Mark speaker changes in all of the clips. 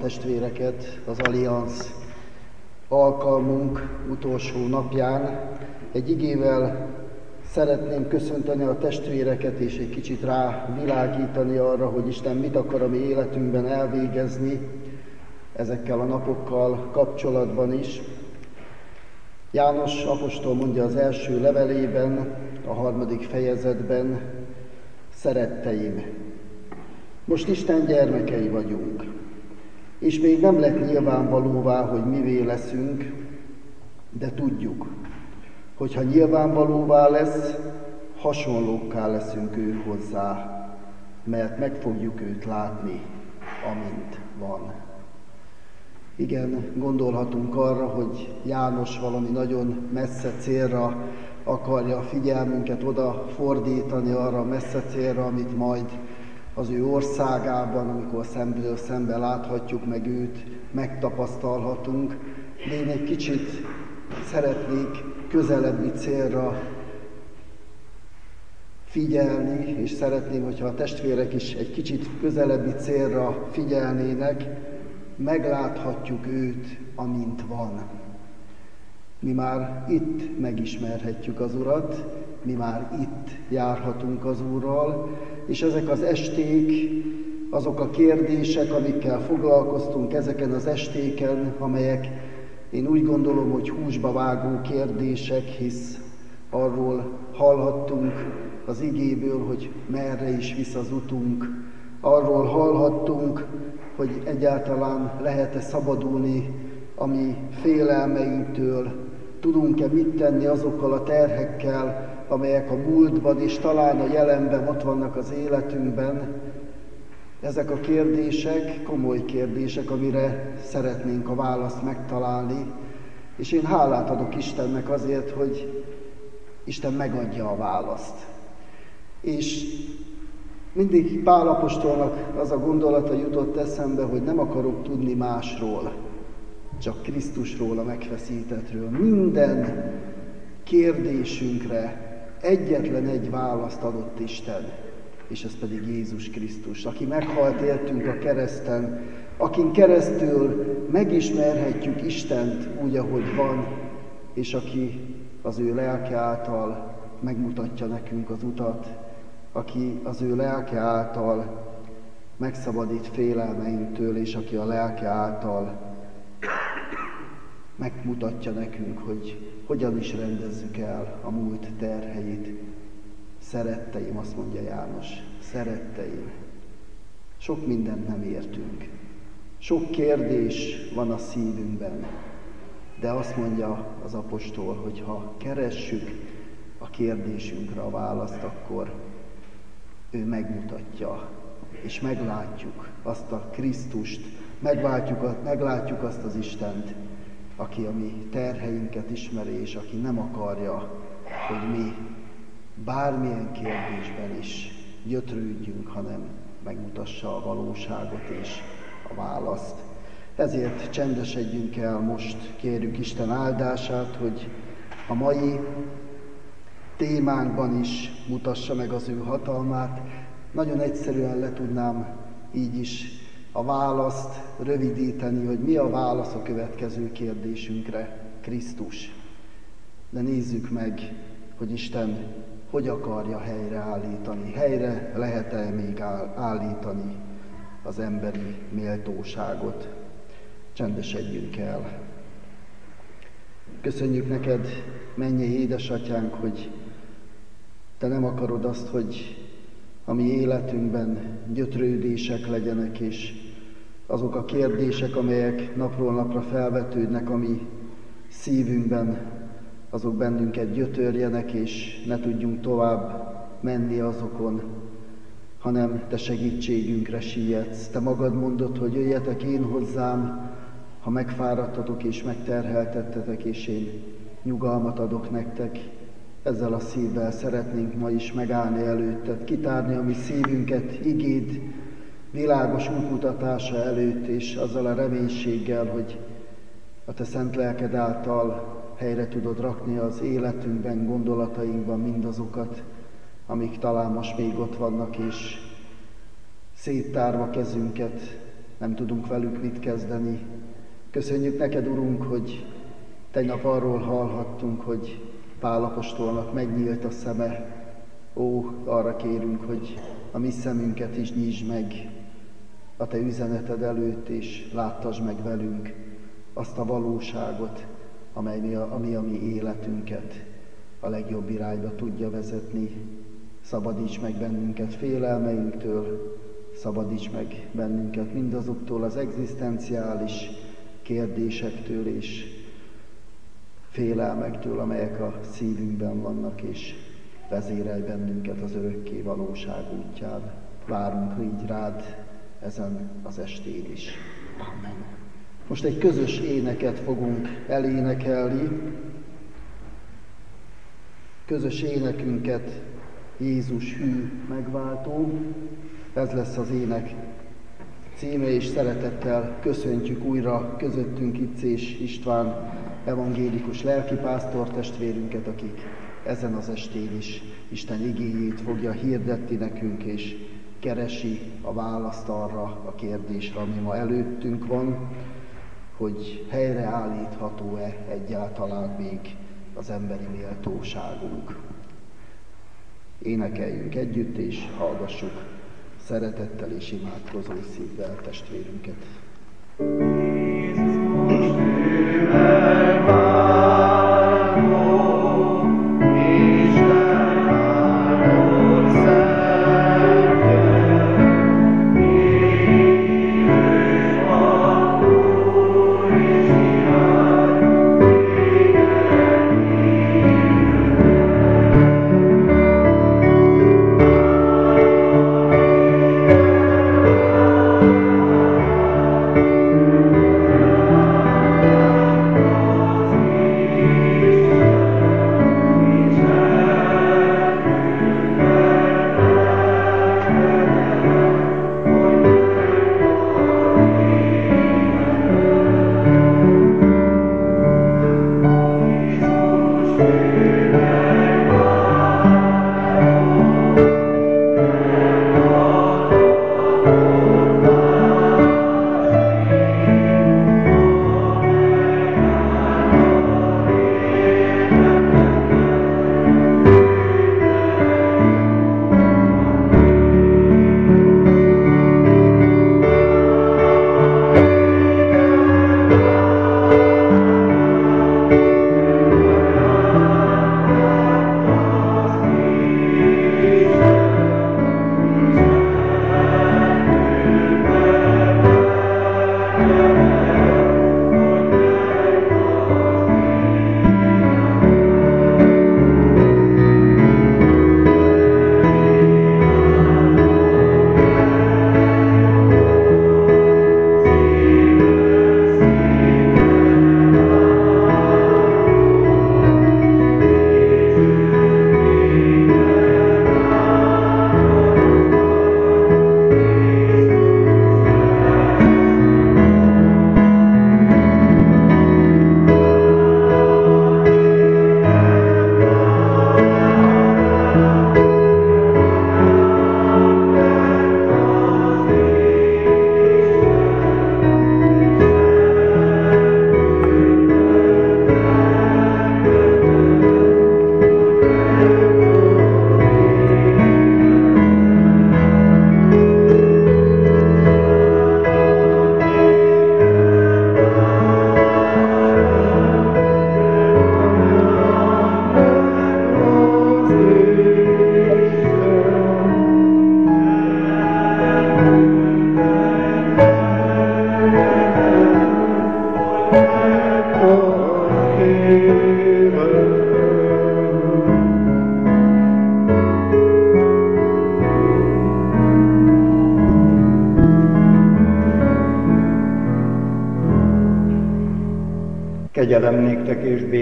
Speaker 1: testvéreket az Allianz alkalmunk utolsó napján. Egy igével szeretném köszönteni a testvéreket, és egy kicsit rá világítani arra, hogy Isten mit akar a mi életünkben elvégezni ezekkel a napokkal kapcsolatban is. János apostol mondja az első levelében, a harmadik fejezetben, szeretteim, most Isten gyermekei vagyunk, és még nem lett nyilvánvalóvá, hogy mivé leszünk, de tudjuk, hogy ha nyilvánvalóvá lesz, hasonlókká leszünk ő hozzá, mert meg fogjuk őt látni, amint van. Igen, gondolhatunk arra, hogy János valami nagyon messze célra akarja a figyelmünket oda fordítani arra a messze célra, amit majd az ő országában, amikor szemből szembe láthatjuk meg őt, megtapasztalhatunk, de én egy kicsit szeretnék közelebbi célra figyelni, és szeretném, hogyha a testvérek is egy kicsit közelebbi célra figyelnének, megláthatjuk őt, amint van. Mi már itt megismerhetjük az Urat, mi már itt járhatunk az Úrral, és ezek az esték, azok a kérdések, amikkel foglalkoztunk ezeken az estéken, amelyek én úgy gondolom, hogy húsba vágó kérdések, hisz arról hallhattunk az igéből, hogy merre is visz az utunk, arról hallhattunk, hogy egyáltalán lehet-e szabadulni a mi félelmeinktől, tudunk-e mit tenni azokkal a terhekkel, amelyek a múltban és talán a jelenben ott vannak az életünkben. Ezek a kérdések komoly kérdések, amire szeretnénk a választ megtalálni, és én hálát adok Istennek azért, hogy Isten megadja a választ. És mindig Pálapostolnak az a gondolata jutott eszembe, hogy nem akarok tudni másról, csak Krisztusról, a megfeszítetről. Minden kérdésünkre egyetlen egy választ adott Isten, és ez pedig Jézus Krisztus, aki meghalt értünk a kereszten, akin keresztül megismerhetjük Istent úgy, ahogy van, és aki az ő lelke által megmutatja nekünk az utat, aki az ő lelke által megszabadít félelmeinktől, és aki a lelke által megmutatja nekünk, hogy hogyan is rendezzük el a múlt terheit. Szeretteim, azt mondja János, szeretteim. Sok mindent nem értünk. Sok kérdés van a szívünkben, de azt mondja az apostol, hogy ha keressük a kérdésünkre a választ, akkor ő megmutatja, és meglátjuk azt a Krisztust, meglátjuk, meglátjuk azt az Istent, aki a mi terheinket ismeri, és aki nem akarja, hogy mi bármilyen kérdésben is gyötrődjünk, hanem megmutassa a valóságot és a választ. Ezért csendesedjünk el most, kérjük Isten áldását, hogy a mai témánkban is mutassa meg az ő hatalmát. Nagyon egyszerűen le tudnám így is a választ rövidíteni, hogy mi a válasz a következő kérdésünkre, Krisztus. De nézzük meg, hogy Isten hogy akarja helyreállítani, helyre lehet-e még állítani az emberi méltóságot. Csendesedjünk el. Köszönjük neked, mennyi édesatyánk, hogy te nem akarod azt, hogy a mi életünkben gyötrődések legyenek, és azok a kérdések, amelyek napról napra felvetődnek a mi szívünkben, azok bennünket gyötörjenek, és ne tudjunk tovább menni azokon, hanem Te segítségünkre sietsz. Te magad mondod, hogy jöjjetek én hozzám, ha megfáradtatok és megterheltettetek, és én nyugalmat adok nektek. Ezzel a szívvel szeretnénk ma is megállni előtted, kitárni a mi szívünket, igéd, világos útmutatása előtt, és azzal a reménységgel, hogy a Te szent lelked által helyre tudod rakni az életünkben, gondolatainkban mindazokat, amik talán most még ott vannak, és széttárva kezünket, nem tudunk velük mit kezdeni. Köszönjük neked, Urunk, hogy tegnap arról hallhattunk, hogy Pálapostolnak megnyílt a szeme. Ó, arra kérünk, hogy a mi szemünket is nyisd meg a Te üzeneted előtt, és láttasd meg velünk azt a valóságot, amely mi a, ami a mi életünket a legjobb irányba tudja vezetni. Szabadíts meg bennünket félelmeinktől, szabadíts meg bennünket mindazoktól az egzisztenciális kérdésektől és félelmektől, amelyek a szívünkben vannak, és vezérelj bennünket az örökké valóság útján. Várunk így rád ezen az estén is. Amen. Most egy közös éneket fogunk elénekelni. Közös énekünket Jézus hű megváltó. Ez lesz az ének címe, és szeretettel köszöntjük újra közöttünk és István evangélikus lelkipásztor testvérünket, akik ezen az estén is Isten igényét fogja hirdetni nekünk, és keresi a választ arra a kérdésre, ami ma előttünk van, hogy helyreállítható-e egyáltalán még az emberi méltóságunk. Énekeljünk együtt, és hallgassuk szeretettel és imádkozó szívvel testvérünket.
Speaker 2: Kegyelem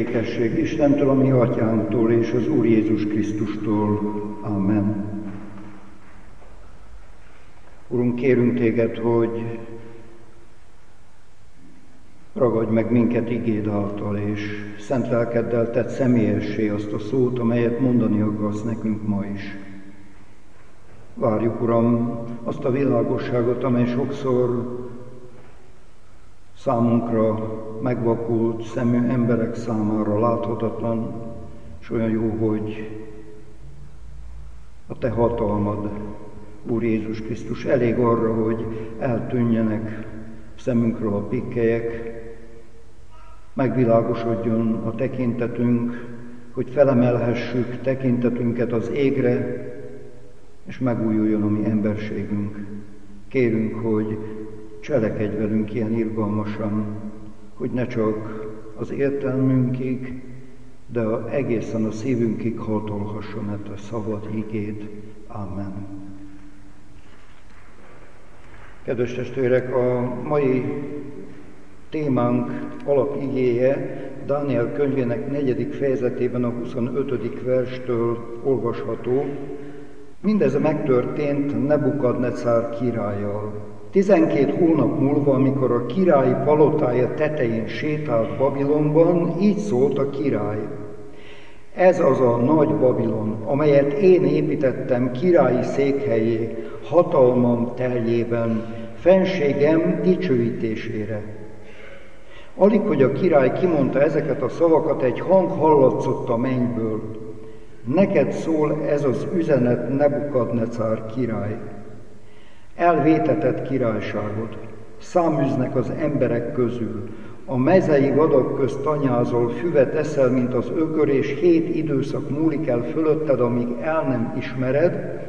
Speaker 2: békesség Istentől, a mi atyánktól és az Úr Jézus Krisztustól. Amen. Urunk, kérünk téged, hogy ragadj meg minket igéd által, és szent lelkeddel tett személyessé azt a szót, amelyet mondani akarsz nekünk ma is. Várjuk, Uram, azt a világosságot, amely sokszor számunkra megvakult szemű emberek számára láthatatlan, és olyan jó, hogy a Te hatalmad, Úr Jézus Krisztus, elég arra, hogy eltűnjenek szemünkről a pikkelyek, megvilágosodjon a tekintetünk, hogy felemelhessük tekintetünket az égre, és megújuljon a mi emberségünk. Kérünk, hogy cselekedj velünk ilyen irgalmasan, hogy ne csak az értelmünkig, de egészen a szívünkig hatolhasson a szabad igéd. Amen. Kedves testvérek, a mai témánk alapigéje Dániel könyvének negyedik fejezetében a 25. verstől olvasható. Mindez megtörtént Nebukadnecár királlyal. Tizenkét hónap múlva, amikor a királyi palotája tetején sétált Babilonban, így szólt a király. Ez az a nagy Babilon, amelyet én építettem királyi székhelyé, hatalmam teljében, fenségem dicsőítésére. Alig, hogy a király kimondta ezeket a szavakat, egy hang hallatszott a mennyből. Neked szól ez az üzenet Nebukadnecár király. Elvétetett királyságod, száműznek az emberek közül, a mezei vadak közt tanyázol, füvet eszel, mint az ökör, és hét időszak múlik el fölötted, amíg el nem ismered,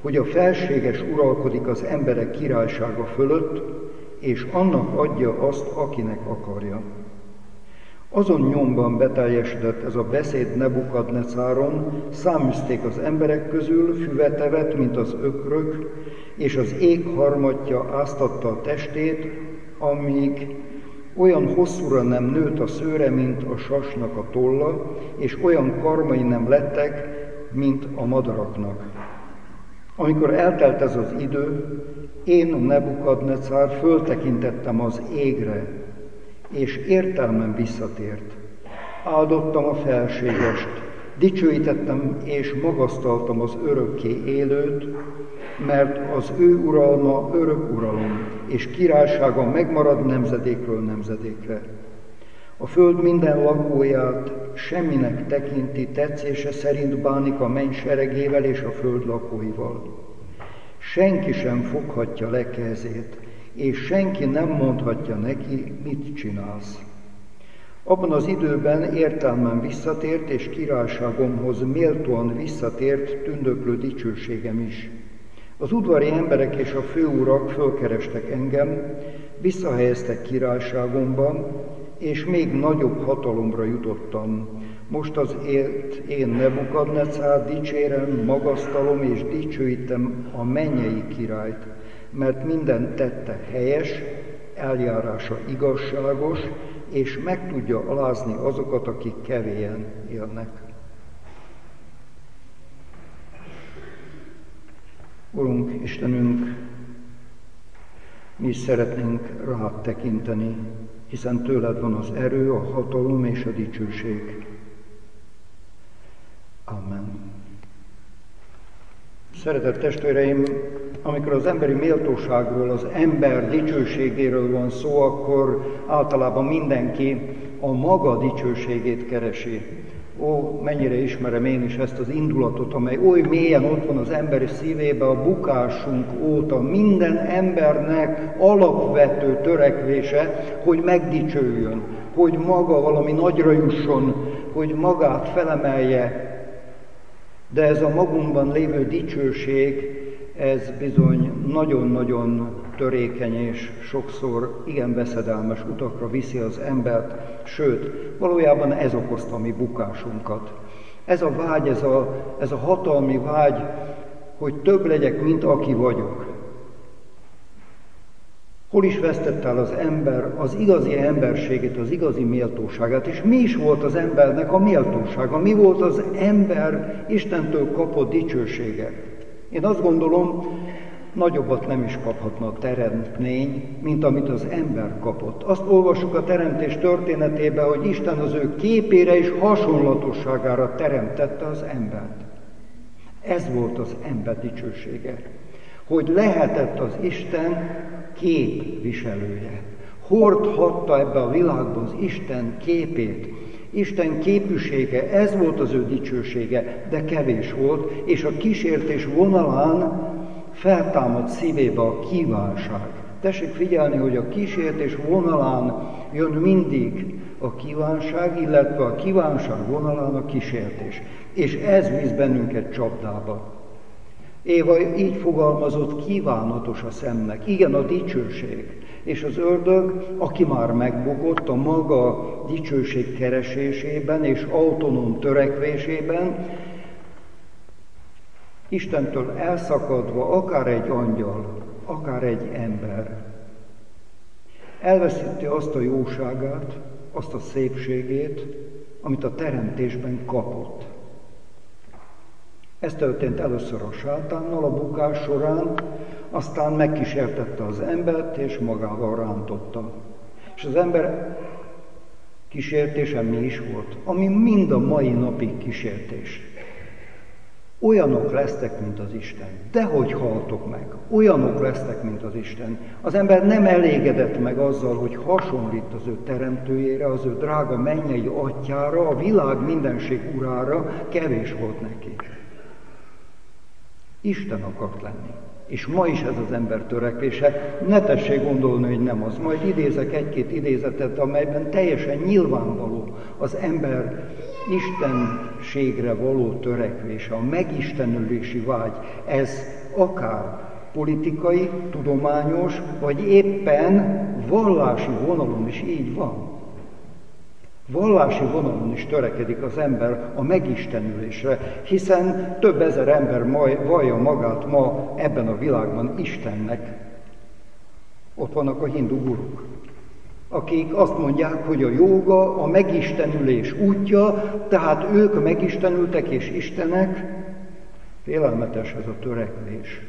Speaker 2: hogy a felséges uralkodik az emberek királysága fölött, és annak adja azt, akinek akarja. Azon nyomban beteljesedett ez a beszéd Nebukadnecáron, száműzték az emberek közül, füvetevet, mint az ökrök, és az ég harmatja áztatta a testét, amíg olyan hosszúra nem nőtt a szőre, mint a sasnak a tolla, és olyan karmai nem lettek, mint a madaraknak. Amikor eltelt ez az idő, én, Nebukadnecár, föltekintettem az égre, és értelmem visszatért. Áldottam a felségest, dicsőítettem és magasztaltam az örökké élőt, mert az ő uralma örök uralom, és királysága megmarad nemzedékről nemzedékre. A föld minden lakóját semminek tekinti, tetszése szerint bánik a menny seregével és a föld lakóival. Senki sem foghatja le kezét, és senki nem mondhatja neki, mit csinálsz. Abban az időben értelmem visszatért, és királyságomhoz méltóan visszatért tündöklő dicsőségem is. Az udvari emberek és a főurak fölkerestek engem, visszahelyeztek királyságomban, és még nagyobb hatalomra jutottam. Most az élt én Nebukadnecár dicsérem, magasztalom és dicsőítem a mennyei királyt, mert minden tette helyes, eljárása igazságos, és meg tudja alázni azokat, akik kevélyen élnek. Urunk, Istenünk, mi is szeretnénk rád tekinteni, hiszen tőled van az erő, a hatalom és a dicsőség. Amen. Szeretett testvéreim, amikor az emberi méltóságról, az ember dicsőségéről van szó, akkor általában mindenki a maga dicsőségét keresi. Ó, mennyire ismerem én is ezt az indulatot, amely oly mélyen ott van az emberi szívébe a bukásunk óta. Minden embernek alapvető törekvése, hogy megdicsőjön, hogy maga valami nagyra jusson, hogy magát felemelje. De ez a magunkban lévő dicsőség, ez bizony nagyon-nagyon törékeny és sokszor igen veszedelmes utakra viszi az embert, sőt, valójában ez okozta a mi bukásunkat. Ez a vágy, ez a, ez a hatalmi vágy, hogy több legyek, mint aki vagyok. Hol is vesztett el az ember az igazi emberségét, az igazi méltóságát, és mi is volt az embernek a méltósága, mi volt az ember Istentől kapott dicsősége. Én azt gondolom, nagyobbat nem is kaphatna a teremtmény, mint amit az ember kapott. Azt olvassuk a teremtés történetében, hogy Isten az ő képére és hasonlatosságára teremtette az embert. Ez volt az ember dicsősége, hogy lehetett az Isten képviselője. Hordhatta ebbe a világba az Isten képét, Isten képűsége, ez volt az ő dicsősége, de kevés volt, és a kísértés vonalán feltámad szívébe a kívánság. Tessék figyelni, hogy a kísértés vonalán jön mindig a kívánság, illetve a kívánság vonalán a kísértés. És ez visz bennünket csapdába. Éva így fogalmazott, kívánatos a szemnek. Igen, a dicsőség. És az ördög, aki már megbukott a maga dicsőség keresésében és autonóm törekvésében, Istentől elszakadva, akár egy angyal, akár egy ember, elveszíti azt a jóságát, azt a szépségét, amit a teremtésben kapott. Ez történt először a sátánnal a bukás során, aztán megkísértette az embert, és magával rántotta. És az ember kísértése mi is volt, ami mind a mai napig kísértés. Olyanok lesztek, mint az Isten. Dehogy haltok meg. Olyanok lesznek, mint az Isten. Az ember nem elégedett meg azzal, hogy hasonlít az ő teremtőjére, az ő drága mennyei atyára, a világ mindenség urára, kevés volt neki. Isten akart lenni. És ma is ez az ember törekvése. Ne tessék gondolni, hogy nem az. Majd idézek egy-két idézetet, amelyben teljesen nyilvánvaló az ember istenségre való törekvése, a megistenülési vágy. Ez akár politikai, tudományos, vagy éppen vallási vonalon is így van. Vallási vonalon is törekedik az ember a megistenülésre, hiszen több ezer ember vallja magát ma ebben a világban Istennek. Ott vannak a hindu guruk, akik azt mondják, hogy a joga a megistenülés útja, tehát ők megistenültek és Istenek. Félelmetes ez a törekvés.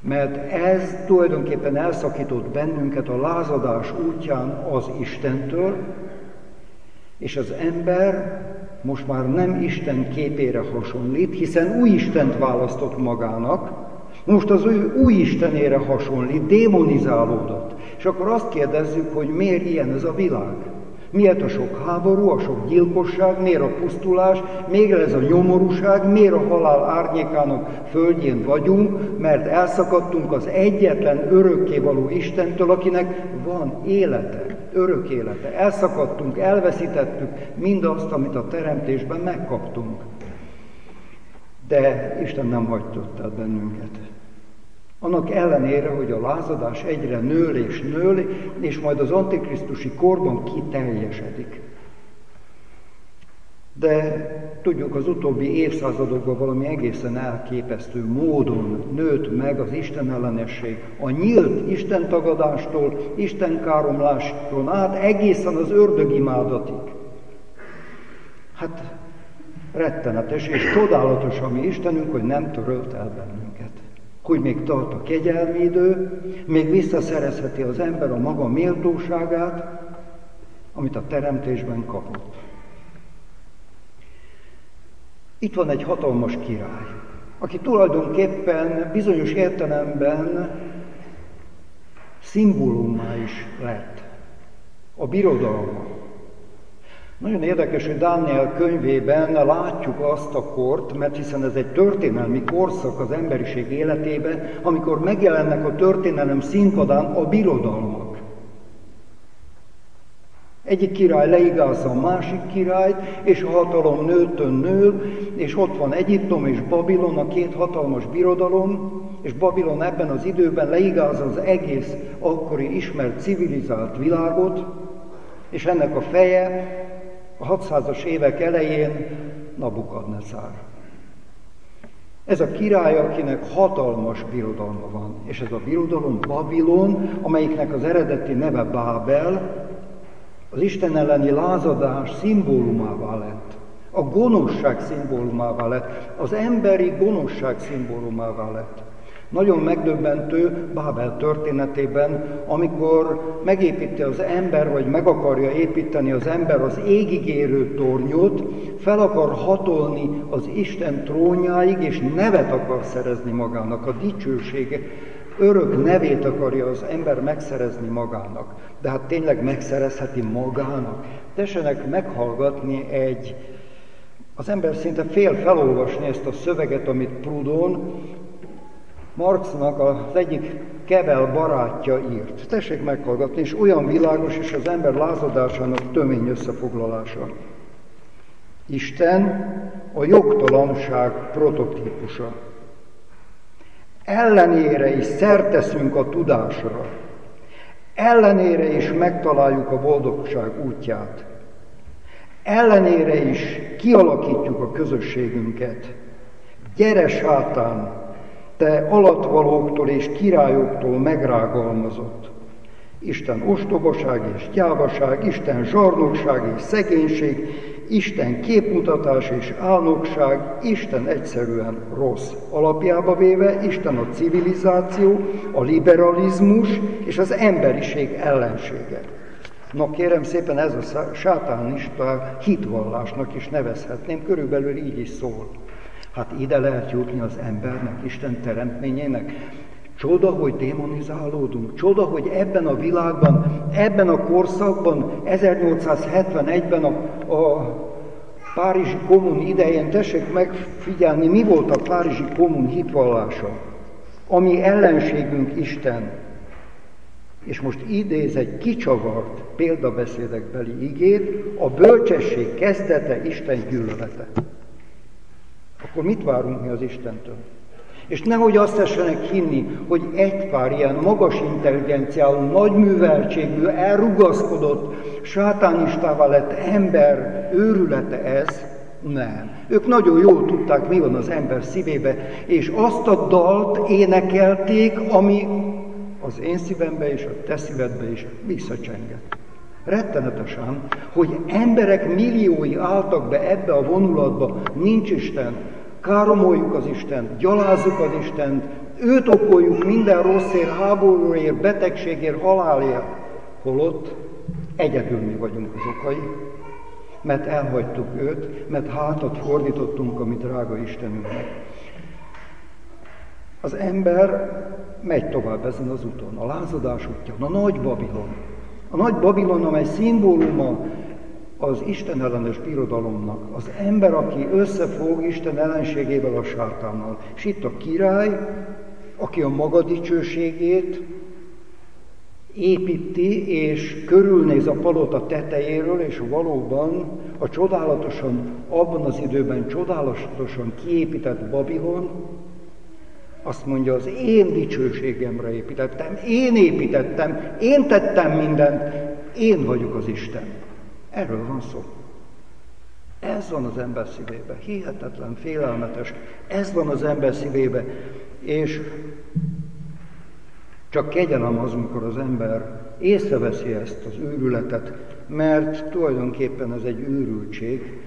Speaker 2: Mert ez tulajdonképpen elszakított bennünket a lázadás útján az Istentől, és az ember most már nem Isten képére hasonlít, hiszen új Istent választott magának, most az ő új Istenére hasonlít, démonizálódott. És akkor azt kérdezzük, hogy miért ilyen ez a világ? Miért a sok háború, a sok gyilkosság, miért a pusztulás, miért ez a nyomorúság, miért a halál árnyékának földjén vagyunk, mert elszakadtunk az egyetlen örökkévaló Istentől, akinek van élete örök élete. Elszakadtunk, elveszítettük mindazt, amit a teremtésben megkaptunk. De Isten nem hagytott el bennünket. Annak ellenére, hogy a lázadás egyre nől és nől, és majd az antikrisztusi korban kiteljesedik. De tudjuk, az utóbbi évszázadokban valami egészen elképesztő módon nőtt meg az Isten ellenesség. A nyílt Isten tagadástól, Isten káromlástól át egészen az ördögimádatig. Hát rettenetes és csodálatos a mi Istenünk, hogy nem törölt el bennünket. Hogy még tart a kegyelmi idő, még visszaszerezheti az ember a maga méltóságát, amit a teremtésben kapott. Itt van egy hatalmas király, aki tulajdonképpen bizonyos értelemben szimbólumá is lett. A birodalma. Nagyon érdekes, hogy Dániel könyvében látjuk azt a kort, mert hiszen ez egy történelmi korszak az emberiség életében, amikor megjelennek a történelem színpadán a birodalmak. Egyik király leigázza a másik királyt, és a hatalom nőtön nő, és ott van Egyiptom és Babilon, a két hatalmas birodalom, és Babilon ebben az időben leigázza az egész akkori ismert civilizált világot, és ennek a feje a 600-as évek elején Nabukadnezár. Ez a király, akinek hatalmas birodalma van, és ez a birodalom Babilon, amelyiknek az eredeti neve Bábel, az Isten elleni lázadás szimbólumává lett. A gonoszság szimbólumává lett. Az emberi gonoszság szimbólumává lett. Nagyon megdöbbentő Bábel történetében, amikor megépíti az ember, vagy meg akarja építeni az ember az égig érő tornyot, fel akar hatolni az Isten trónjáig, és nevet akar szerezni magának, a dicsősége örök nevét akarja az ember megszerezni magának. De hát tényleg megszerezheti magának. Tessenek meghallgatni egy, az ember szinte fél felolvasni ezt a szöveget, amit Prudon, Marxnak az egyik kevel barátja írt. Tessék meghallgatni, és olyan világos, és az ember lázadásának tömény összefoglalása. Isten a jogtalanság prototípusa ellenére is szerteszünk a tudásra, ellenére is megtaláljuk a boldogság útját, ellenére is kialakítjuk a közösségünket. Gyere sátán, te alatvalóktól és királyoktól megrágalmazott. Isten ostobaság és gyávaság, Isten zsarnokság és szegénység, Isten képmutatás és álnokság, Isten egyszerűen rossz. Alapjába véve Isten a civilizáció, a liberalizmus és az emberiség ellensége. Na kérem szépen, ez a sátánista hitvallásnak is nevezhetném, körülbelül így is szól. Hát ide lehet jutni az embernek, Isten teremtményének. Csoda, hogy démonizálódunk. Csoda, hogy ebben a világban, ebben a korszakban, 1871-ben a, a Párizsi kommun idején, tessék megfigyelni, mi volt a Párizsi kommun hitvallása. Ami ellenségünk Isten. És most idéz egy kicsavart példabeszédekbeli igét, a bölcsesség kezdete Isten gyűlölete. Akkor mit várunk mi az Istentől? És nehogy azt tessenek hinni, hogy egy pár ilyen magas intelligenciálú, nagy műveltségű, elrugaszkodott, sátánistává lett ember őrülete ez, nem. Ők nagyon jól tudták, mi van az ember szívébe, és azt a dalt énekelték, ami az én szívembe és a te szívedbe is visszacsengett. Rettenetesen, hogy emberek milliói álltak be ebbe a vonulatba, nincs Isten, káromoljuk az Istent, gyalázzuk az Istent, őt okoljuk minden rosszért, háborúért, betegségért, halálért, holott egyedül mi vagyunk az okai, mert elhagytuk őt, mert hátat fordítottunk a mi drága Istenünknek. Az ember megy tovább ezen az úton, a lázadás útján, a nagy Babilon. A nagy Babilon, amely szimbóluma az Isten ellenes birodalomnak, az ember, aki összefog Isten ellenségével a sátánnal. És itt a király, aki a maga dicsőségét építi, és körülnéz a palota tetejéről, és valóban a csodálatosan, abban az időben csodálatosan kiépített Babilon, azt mondja, az én dicsőségemre építettem, én építettem, én tettem mindent, én vagyok az Isten. Erről van szó. Ez van az ember szívébe. Hihetetlen, félelmetes. Ez van az ember szívébe. És csak kegyelem az, amikor az ember észreveszi ezt az őrületet, mert tulajdonképpen ez egy őrültség,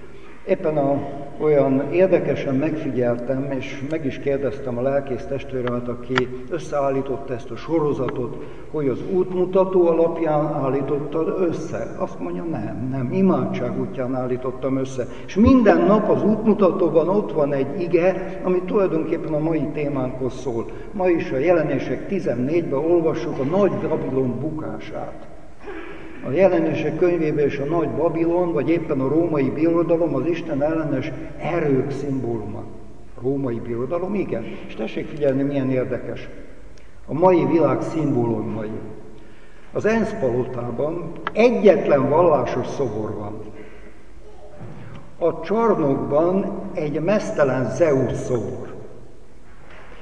Speaker 2: Éppen a, olyan érdekesen megfigyeltem, és meg is kérdeztem a lelkész testvéremet, aki összeállította ezt a sorozatot, hogy az útmutató alapján állította össze. Azt mondja, nem, nem, imádság útján állítottam össze. És minden nap az útmutatóban ott van egy ige, ami tulajdonképpen a mai témánkhoz szól. Ma is a jelenések 14-ben olvassuk a nagy Babilon bukását a jelenések könyvében és a nagy Babilon, vagy éppen a római birodalom az Isten ellenes erők szimbóluma. Római birodalom, igen. És tessék figyelni, milyen érdekes. A mai világ szimbólumai. Az ENSZ palotában egyetlen vallásos szobor van. A csarnokban egy mesztelen Zeus szobor.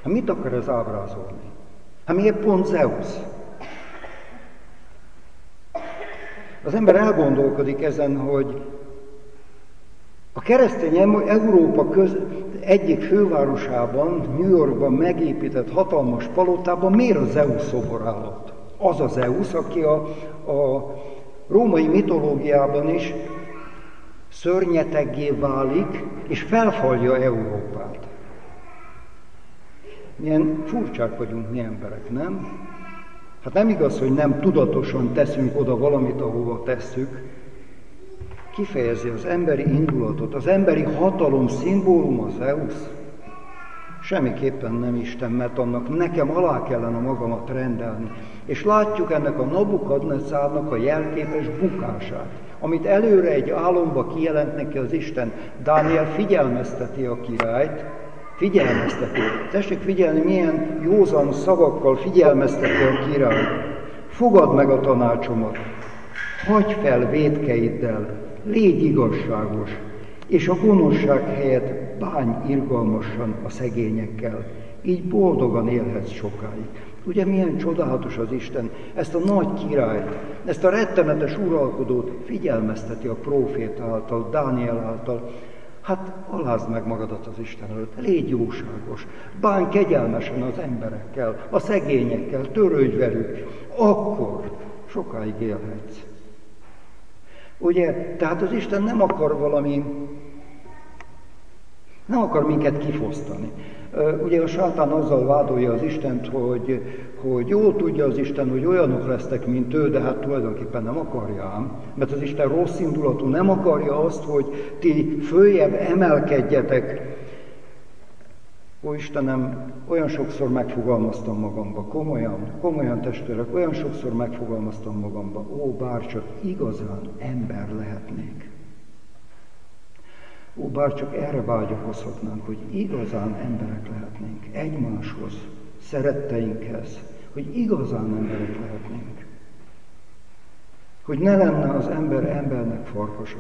Speaker 2: Hát mit akar ez ábrázolni? Hát miért pont Zeus? Az ember elgondolkodik ezen, hogy a keresztény Európa köz, egyik fővárosában, New Yorkban megépített hatalmas palotában miért a Zeus szobor állott? Az a Zeus, aki a, a római mitológiában is szörnyeteggé válik, és felfalja Európát. Milyen furcsák vagyunk mi emberek, nem? Hát nem igaz, hogy nem tudatosan teszünk oda valamit, ahova tesszük. Kifejezi az emberi indulatot, az emberi hatalom szimbólum az EUSZ. Semmiképpen nem Isten, mert annak nekem alá kellene magamat rendelni. És látjuk ennek a Nabukadnezárnak a jelképes bukását, amit előre egy álomba kijelent neki az Isten. Dániel figyelmezteti a királyt, Figyelmezteti. Tessék figyelni, milyen józan szavakkal figyelmezteti a király. Fogad meg a tanácsomat, hagyj fel védkeiddel, légy igazságos, és a gonoszság helyett bánj irgalmasan a szegényekkel, így boldogan élhetsz sokáig. Ugye milyen csodálatos az Isten, ezt a nagy királyt, ezt a rettenetes uralkodót figyelmezteti a prófét által, Dániel által, Hát alázd meg magadat az Isten előtt, légy jóságos, bánj kegyelmesen az emberekkel, a szegényekkel, törődj velük, akkor sokáig élhetsz. Ugye, tehát az Isten nem akar valami Nem akar minket kifosztani. Ugye a sátán azzal vádolja az Istent, hogy, hogy jól tudja az Isten, hogy olyanok lesztek, mint ő, de hát tulajdonképpen nem akarja. Mert az Isten rossz indulatú, nem akarja azt, hogy ti följebb emelkedjetek. Ó Istenem, olyan sokszor megfogalmaztam magamba, komolyan, komolyan testvérek, olyan sokszor megfogalmaztam magamba, ó, bár csak igazán ember lehetnék. Ó, bár csak erre vágyakozhatnánk, hogy igazán emberek lehetnénk egymáshoz, szeretteinkhez, hogy igazán emberek lehetnénk. Hogy ne lenne az ember embernek farkasa,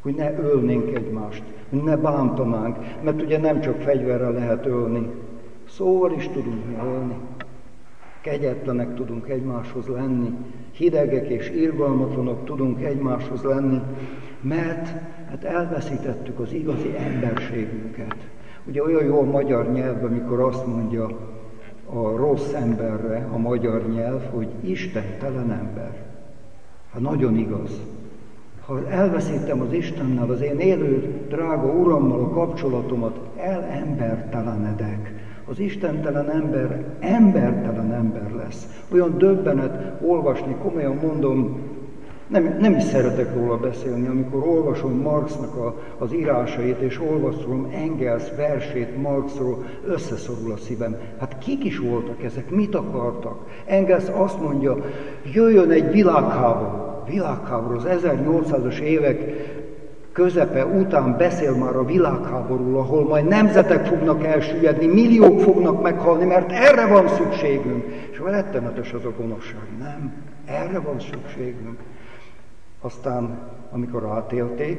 Speaker 2: hogy ne ölnénk egymást, hogy ne bántanánk, mert ugye nem csak fegyverrel lehet ölni, szóval is tudunk ölni. Kegyetlenek tudunk egymáshoz lenni, hidegek és irgalmatlanok tudunk egymáshoz lenni, mert hát elveszítettük az igazi emberségünket. Ugye olyan jó a magyar nyelv, amikor azt mondja a rossz emberre a magyar nyelv, hogy istentelen ember. Hát nagyon igaz. Ha elveszítem az Istennel, az én élő, drága Urammal a kapcsolatomat, elembertelenedek. Az istentelen ember embertelen ember lesz. Olyan döbbenet olvasni, komolyan mondom, nem, nem is szeretek róla beszélni, amikor olvasom Marxnak a, az írásait, és olvasom Engels versét Marxról, összeszorul a szívem. Hát kik is voltak ezek, mit akartak? Engels azt mondja, jöjjön egy világháború. Világháború az 1800-as évek közepe után beszél már a világháborúról, ahol majd nemzetek fognak elsüllyedni, milliók fognak meghalni, mert erre van szükségünk. És rettenetes az a gonoszság. Nem, erre van szükségünk. Aztán, amikor átélték,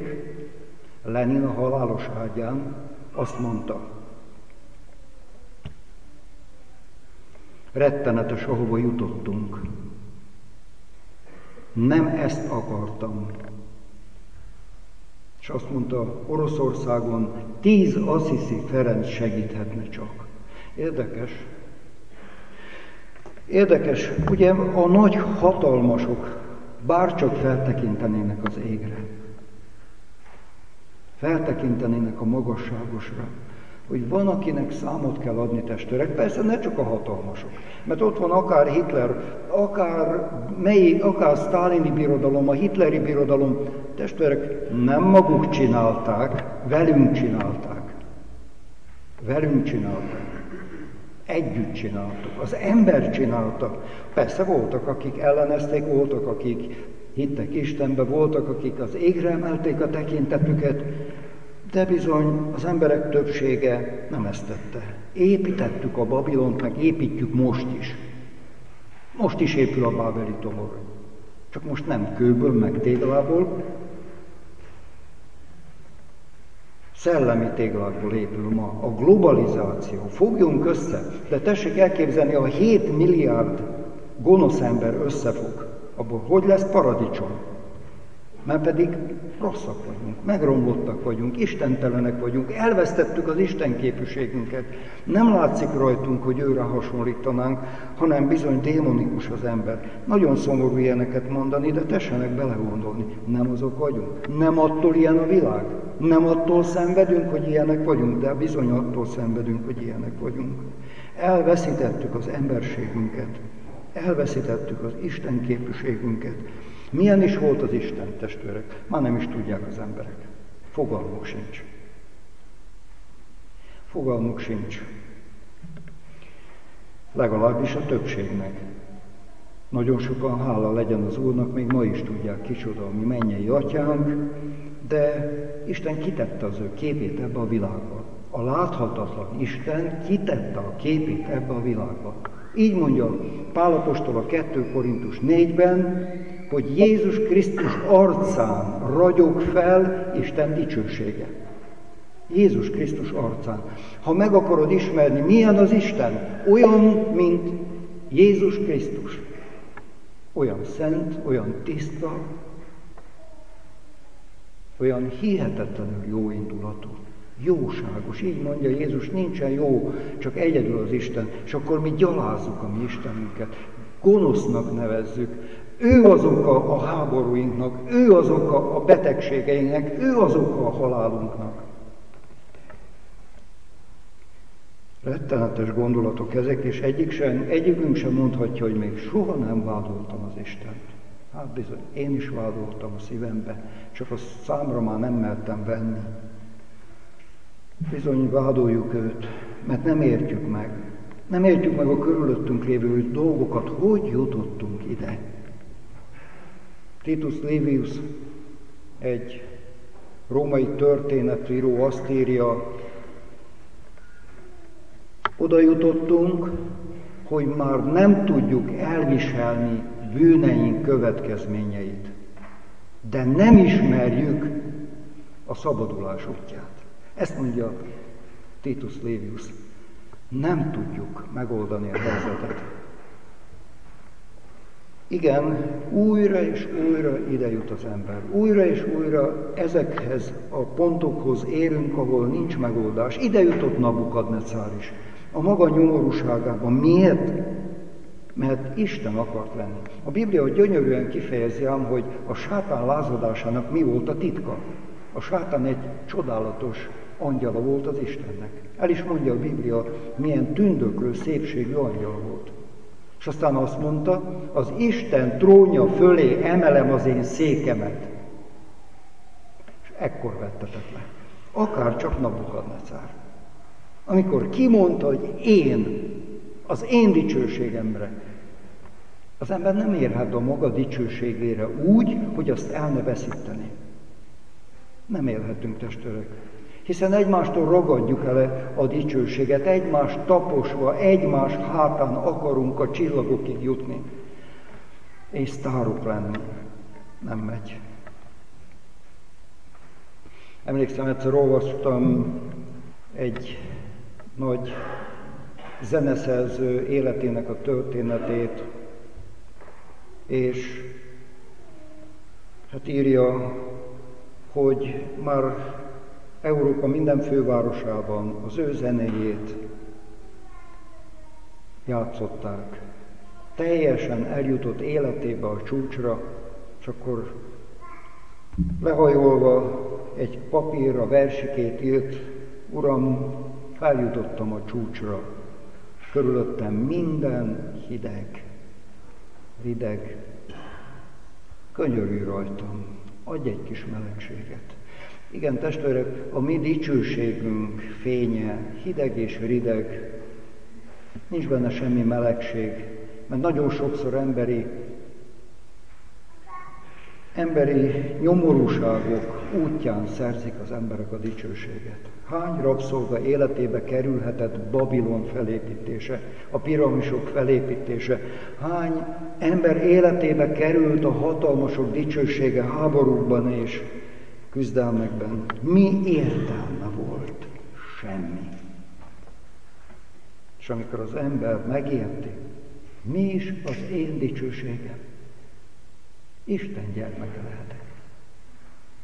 Speaker 2: Lenin a halálos ágyán azt mondta, rettenetes, ahova jutottunk. Nem ezt akartam. Azt mondta, Oroszországon tíz Assisi Ferenc segíthetne csak. Érdekes. Érdekes, ugye a nagy hatalmasok bárcsak feltekintenének az égre, feltekintenének a magasságosra, hogy van, akinek számot kell adni testvérek, persze ne csak a hatalmasok, mert ott van akár Hitler, akár melyik, akár Sztálini birodalom, a hitleri birodalom, testvérek nem maguk csinálták, velünk csinálták. Velünk csinálták. Együtt csináltuk. Az ember csinálta. Persze voltak, akik ellenezték, voltak, akik hittek Istenbe, voltak, akik az égre emelték a tekintetüket, de bizony az emberek többsége nem ezt tette. Építettük a Babilont, meg építjük most is. Most is épül a Bábeli tomor. Csak most nem kőből, meg téglából, Szellemi téglákból épül ma a globalizáció. Fogjunk össze, de tessék elképzelni, a 7 milliárd gonosz ember összefog, abból hogy lesz paradicsom? Mert pedig rosszak vagyunk, megromlottak vagyunk, istentelenek vagyunk, elvesztettük az Isten képűségünket. Nem látszik rajtunk, hogy őre hasonlítanánk, hanem bizony démonikus az ember. Nagyon szomorú ilyeneket mondani, de tessenek belegondolni. Nem azok vagyunk. Nem attól ilyen a világ. Nem attól szenvedünk, hogy ilyenek vagyunk, de bizony attól szenvedünk, hogy ilyenek vagyunk. Elveszítettük az emberségünket. Elveszítettük az Isten képűségünket. Milyen is volt az Isten, testvérek? Már nem is tudják az emberek. Fogalmuk sincs. Fogalmuk sincs. Legalábbis a többségnek. Nagyon sokan, hála legyen az Úrnak, még ma is tudják kicsoda a mi mennyei atyánk, de Isten kitette az ő képét ebbe a világba. A láthatatlan Isten kitette a képét ebbe a világba. Így mondja Pálapostól a 2 Korintus 4-ben, hogy Jézus Krisztus arcán ragyog fel Isten dicsősége. Jézus Krisztus arcán. Ha meg akarod ismerni, milyen az Isten, olyan, mint Jézus Krisztus. Olyan szent, olyan tiszta, olyan hihetetlenül jó indulatú, jóságos. Így mondja Jézus, nincsen jó, csak egyedül az Isten. És akkor mi gyalázzuk a mi Istenünket, gonosznak nevezzük, ő az oka a háborúinknak, ő az oka a betegségeinknek, ő az oka a halálunknak. Rettenetes gondolatok ezek, és egyik sem, egyikünk sem mondhatja, hogy még soha nem vádoltam az Istent. Hát bizony, én is vádoltam a szívembe, csak a számra már nem mertem venni. Bizony vádoljuk őt, mert nem értjük meg. Nem értjük meg a körülöttünk lévő dolgokat, hogy jutottunk ide. Titus Livius, egy római történetíró azt írja, oda jutottunk, hogy már nem tudjuk elviselni bűneink következményeit, de nem ismerjük a szabadulás útját. Ezt mondja Titus Livius. Nem tudjuk megoldani a helyzetet. Igen, újra és újra ide jut az ember. Újra és újra ezekhez a pontokhoz érünk, ahol nincs megoldás. Ide jutott Nabukadnecár is. A maga nyomorúságában. Miért? Mert Isten akart lenni. A Biblia gyönyörűen kifejezi ám, hogy a sátán lázadásának mi volt a titka. A sátán egy csodálatos angyala volt az Istennek. El is mondja a Biblia, milyen tündöklő szépségű angyal volt. És aztán azt mondta, az Isten trónja fölé emelem az én székemet. És ekkor vettetek le. Akár csak Nabukadnecár. Amikor kimondta, hogy én, az én dicsőségemre, az ember nem érhet a maga dicsőségére úgy, hogy azt el ne veszíteni. Nem élhetünk, testvérek hiszen egymástól ragadjuk el a dicsőséget, egymást taposva, egymás hátán akarunk a csillagokig jutni, és sztárok lenni. Nem megy. Emlékszem, egyszer olvastam egy nagy zeneszerző életének a történetét, és hát írja, hogy már Európa minden fővárosában az ő zenéjét játszották. Teljesen eljutott életébe a csúcsra, és akkor lehajolva egy papírra versikét írt, Uram, feljutottam a csúcsra, körülöttem minden hideg, rideg, könyörű rajtam, adj egy kis melegséget. Igen, testvérek, a mi dicsőségünk fénye, hideg és rideg, nincs benne semmi melegség, mert nagyon sokszor emberi, emberi nyomorúságok útján szerzik az emberek a dicsőséget. Hány rabszolga életébe kerülhetett Babilon felépítése, a piramisok felépítése? Hány ember életébe került a hatalmasok dicsősége háborúkban és küzdelmekben mi értelme volt? Semmi. És amikor az ember megérti, mi is az én dicsőségem, Isten gyermeke lehetek.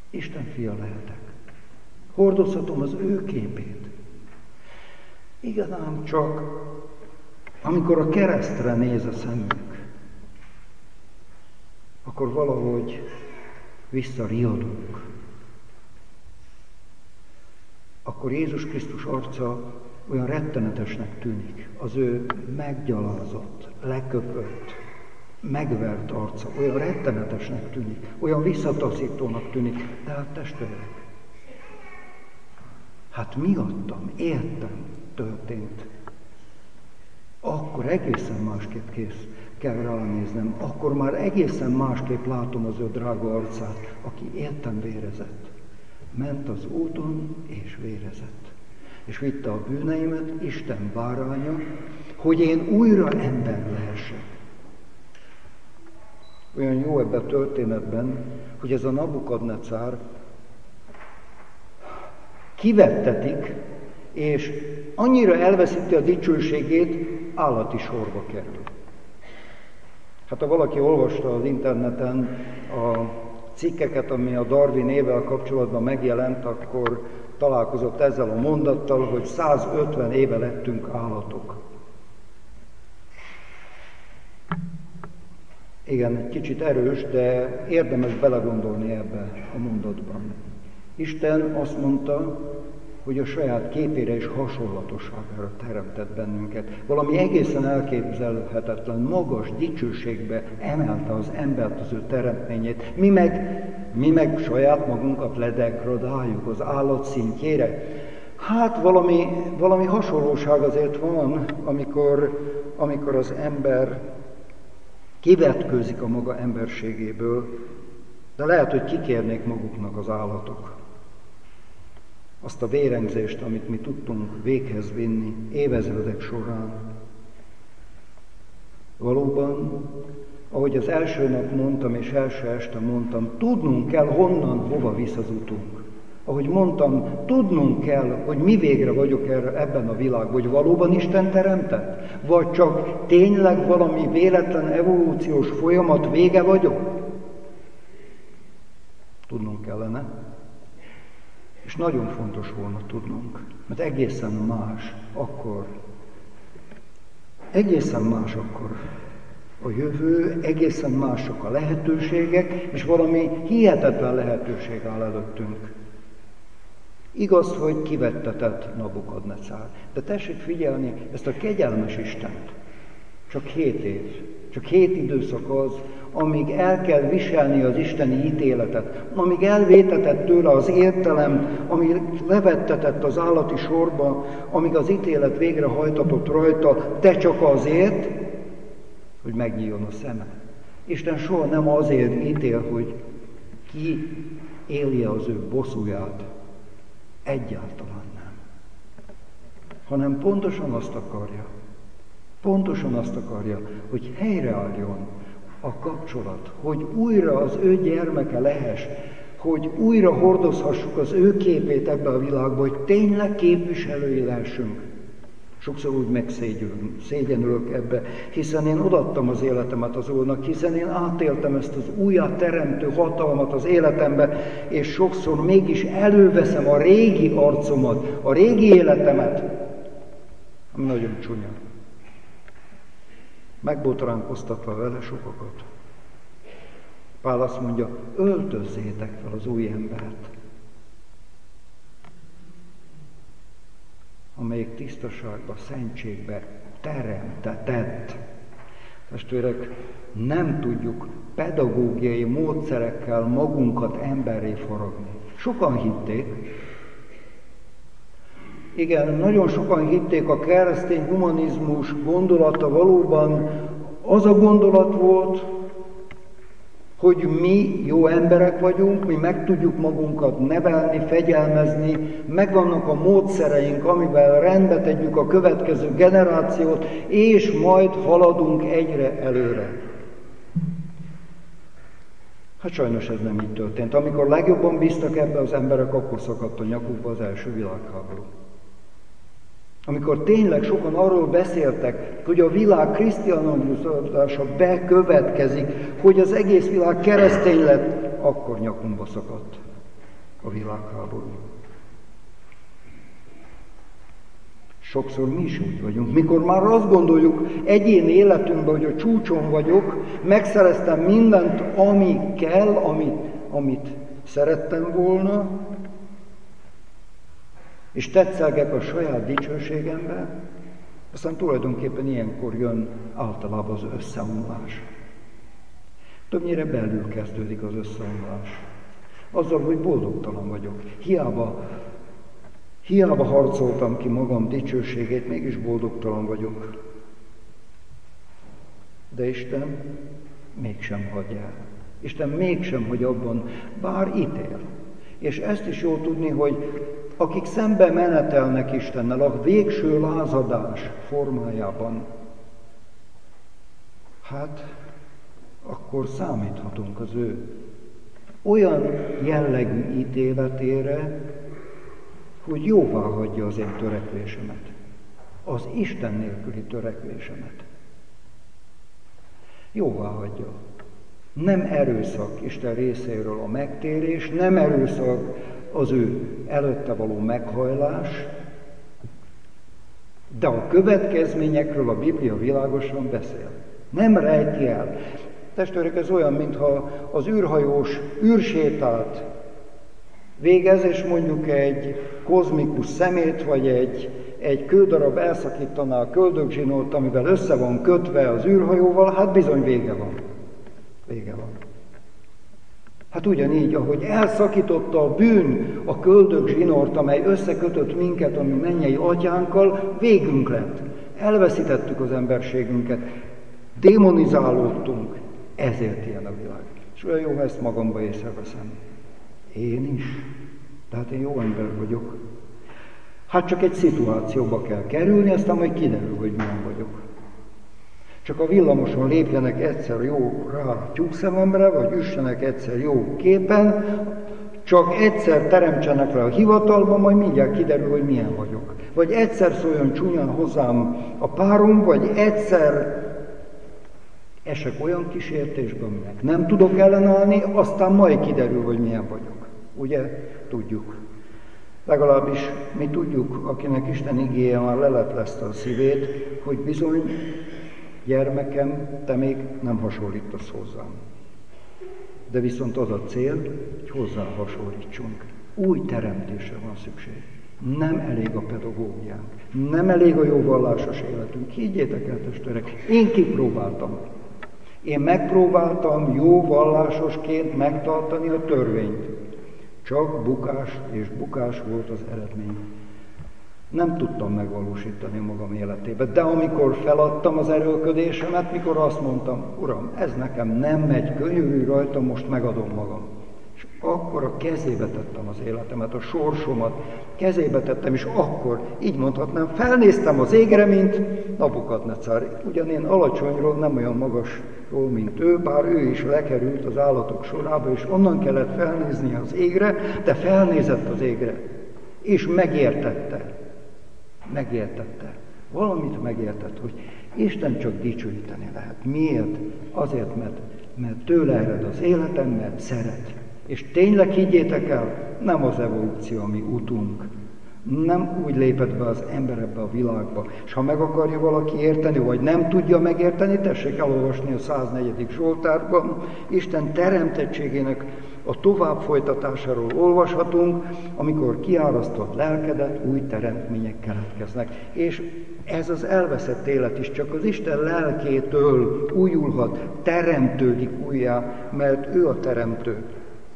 Speaker 2: Isten fia lehetek. Hordozhatom az ő képét. Igazán csak, amikor a keresztre néz a szemünk, akkor valahogy visszariadunk akkor Jézus Krisztus arca olyan rettenetesnek tűnik. Az ő meggyalázott, leköpött, megvert arca olyan rettenetesnek tűnik, olyan visszataszítónak tűnik. De hát testvérek, hát miattam, értem, történt. Akkor egészen másképp kész kell ránéznem, akkor már egészen másképp látom az ő drága arcát, aki értem vérezett ment az úton és vérezett. És vitte a bűneimet Isten báránya, hogy én újra ember lehessek. Olyan jó ebben a történetben, hogy ez a Nabukadnecár kivettetik, és annyira elveszíti a dicsőségét, állati sorba kerül. Hát ha valaki olvasta az interneten a cikkeket, ami a Darwin évvel kapcsolatban megjelent, akkor találkozott ezzel a mondattal, hogy 150 éve lettünk állatok. Igen, egy kicsit erős, de érdemes belegondolni ebbe a mondatban. Isten azt mondta, hogy a saját képére és hasonlatosságára teremtett bennünket. Valami egészen elképzelhetetlen, magas dicsőségbe emelte az embert, az ő teremtményét. Mi meg, mi meg saját magunkat ledegradáljuk az állat szintjére. Hát valami, valami hasonlóság azért van, amikor, amikor az ember kivetkőzik a maga emberségéből, de lehet, hogy kikérnék maguknak az állatok azt a vérengzést, amit mi tudtunk véghez vinni évezredek során. Valóban, ahogy az első nap mondtam, és első este mondtam, tudnunk kell, honnan, hova visz az utunk. Ahogy mondtam, tudnunk kell, hogy mi végre vagyok erre, ebben a világban, hogy valóban Isten teremtett, vagy csak tényleg valami véletlen evolúciós folyamat vége vagyok. Tudnunk kellene. És nagyon fontos volna tudnunk, mert egészen más akkor, egészen más akkor a jövő, egészen mások a lehetőségek, és valami hihetetlen lehetőség áll előttünk. Igaz, hogy kivettetett Nabukadnecár, de tessék figyelni ezt a kegyelmes Istent. Csak hét év, csak hét időszak az, amíg el kell viselni az isteni ítéletet, amíg elvétetett tőle az értelem, amíg levettetett az állati sorba, amíg az ítélet végrehajtatott rajta, de csak azért, hogy megnyíljon a szeme. Isten soha nem azért ítél, hogy ki élje az ő bosszúját. Egyáltalán nem. Hanem pontosan azt akarja, pontosan azt akarja, hogy helyreálljon a kapcsolat, hogy újra az ő gyermeke lehess, hogy újra hordozhassuk az ő képét ebbe a világba, hogy tényleg képviselői lehessünk. Sokszor úgy megszégyenülök ebbe, hiszen én odattam az életemet az Úrnak, hiszen én átéltem ezt az újat teremtő hatalmat az életembe, és sokszor mégis előveszem a régi arcomat, a régi életemet, ami nagyon csúnya megbotránkoztatva vele sokakat. Pál azt mondja, öltözzétek fel az új embert, amelyik tisztaságba, szentségbe teremtetett. Testvérek, nem tudjuk pedagógiai módszerekkel magunkat emberré forogni. Sokan hitték, igen, nagyon sokan hitték a keresztény humanizmus gondolata valóban az a gondolat volt, hogy mi jó emberek vagyunk, mi meg tudjuk magunkat nevelni, fegyelmezni, megvannak a módszereink, amivel rendbe tegyük a következő generációt, és majd haladunk egyre előre. Hát sajnos ez nem így történt. Amikor legjobban bíztak ebbe az emberek, akkor szakadt a nyakukba az első világháború. Amikor tényleg sokan arról beszéltek, hogy a világ krisztianizmusása bekövetkezik, hogy az egész világ keresztény lett, akkor nyakunkba szakadt a világháború. Sokszor mi is úgy vagyunk. Mikor már azt gondoljuk egyén életünkben, hogy a csúcson vagyok, megszereztem mindent, ami kell, amit, amit szerettem volna, és tetszelgek a saját dicsőségembe, aztán tulajdonképpen ilyenkor jön általában az összeomlás. Többnyire belül kezdődik az összeomlás. Azzal, hogy boldogtalan vagyok. Hiába, hiába harcoltam ki magam dicsőségét, mégis boldogtalan vagyok. De Isten mégsem hagy el. Isten mégsem hagy abban, bár ítél. És ezt is jól tudni, hogy akik szembe menetelnek Istennel a végső lázadás formájában, hát akkor számíthatunk az ő olyan jellegű ítéletére, hogy jóvá hagyja az én törekvésemet, az Isten nélküli törekvésemet. Jóvá hagyja. Nem erőszak Isten részéről a megtérés, nem erőszak az ő előtte való meghajlás, de a következményekről a Biblia világosan beszél. Nem rejti el. Testvérek, ez olyan, mintha az űrhajós űrsétát végez, és mondjuk egy kozmikus szemét, vagy egy, egy kődarab elszakítaná a köldögzsinót, amivel össze van kötve az űrhajóval, hát bizony vége van. Vége van. Hát ugyanígy, ahogy elszakította a bűn a köldög zsinort, amely összekötött minket a mi mennyei atyánkkal, végünk lett. Elveszítettük az emberségünket, démonizálódtunk, ezért ilyen a világ. És olyan jó, ezt magamba észreveszem. Én is. Tehát én jó ember vagyok. Hát csak egy szituációba kell kerülni, aztán majd kiderül, hogy milyen vagyok. Csak a villamoson lépjenek egyszer jó rá a tyúkszememre, vagy üssenek egyszer jó képen, csak egyszer teremtsenek le a hivatalba, majd mindjárt kiderül, hogy milyen vagyok. Vagy egyszer szóljon csúnyán hozzám a párom, vagy egyszer esek olyan kísértésbe, aminek nem tudok ellenállni, aztán majd kiderül, hogy milyen vagyok. Ugye? Tudjuk. Legalábbis mi tudjuk, akinek Isten igéje már leleplezte a szívét, hogy bizony gyermekem, te még nem hasonlítasz hozzám. De viszont az a cél, hogy hozzá hasonlítsunk. Új teremtésre van szükség. Nem elég a pedagógiánk, nem elég a jó vallásos életünk. Higgyétek el, testvérek, én kipróbáltam. Én megpróbáltam jó vallásosként megtartani a törvényt. Csak bukás és bukás volt az eredmény nem tudtam megvalósítani magam életébe. De amikor feladtam az erőlködésemet, mikor azt mondtam, Uram, ez nekem nem megy, könyörű rajta, most megadom magam. És akkor a kezébe tettem az életemet, a sorsomat, kezébe tettem, és akkor, így mondhatnám, felnéztem az égre, mint Nabukadnecár. Ugyan én alacsonyról, nem olyan magasról, mint ő, bár ő is lekerült az állatok sorába, és onnan kellett felnézni az égre, de felnézett az égre, és megértette, megértette. Valamit megértett, hogy Isten csak dicsőíteni lehet. Miért? Azért, mert, mert tőle ered az életem, mert szeret. És tényleg higgyétek el, nem az evolúció a mi utunk. Nem úgy lépett be az ember ebbe a világba. És ha meg akarja valaki érteni, vagy nem tudja megérteni, tessék elolvasni a 104. Zsoltárban, Isten teremtettségének a tovább folytatásáról olvashatunk, amikor kiárasztott lelkedet új teremtmények keletkeznek. És ez az elveszett élet is csak az Isten lelkétől újulhat, teremtődik újjá, mert ő a teremtő.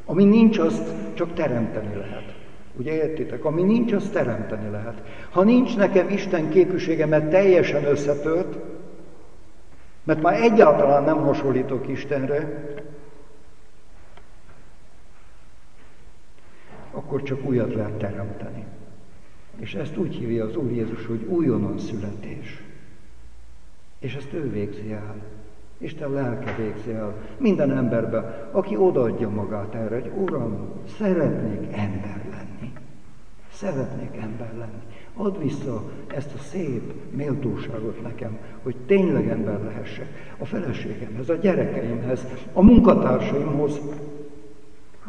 Speaker 2: Ami nincs, azt csak teremteni lehet. Ugye értitek? Ami nincs, azt teremteni lehet. Ha nincs nekem Isten képvisége, mert teljesen összetört, mert már egyáltalán nem hasonlítok Istenre, akkor csak újat lehet teremteni. És ezt úgy hívja az Úr Jézus, hogy újonnan születés. És ezt ő végzi el. Isten lelke végzi el minden emberbe, aki odaadja magát erre, hogy Uram, szeretnék ember lenni. Szeretnék ember lenni. Add vissza ezt a szép méltóságot nekem, hogy tényleg ember lehessek. A feleségemhez, a gyerekeimhez, a munkatársaimhoz,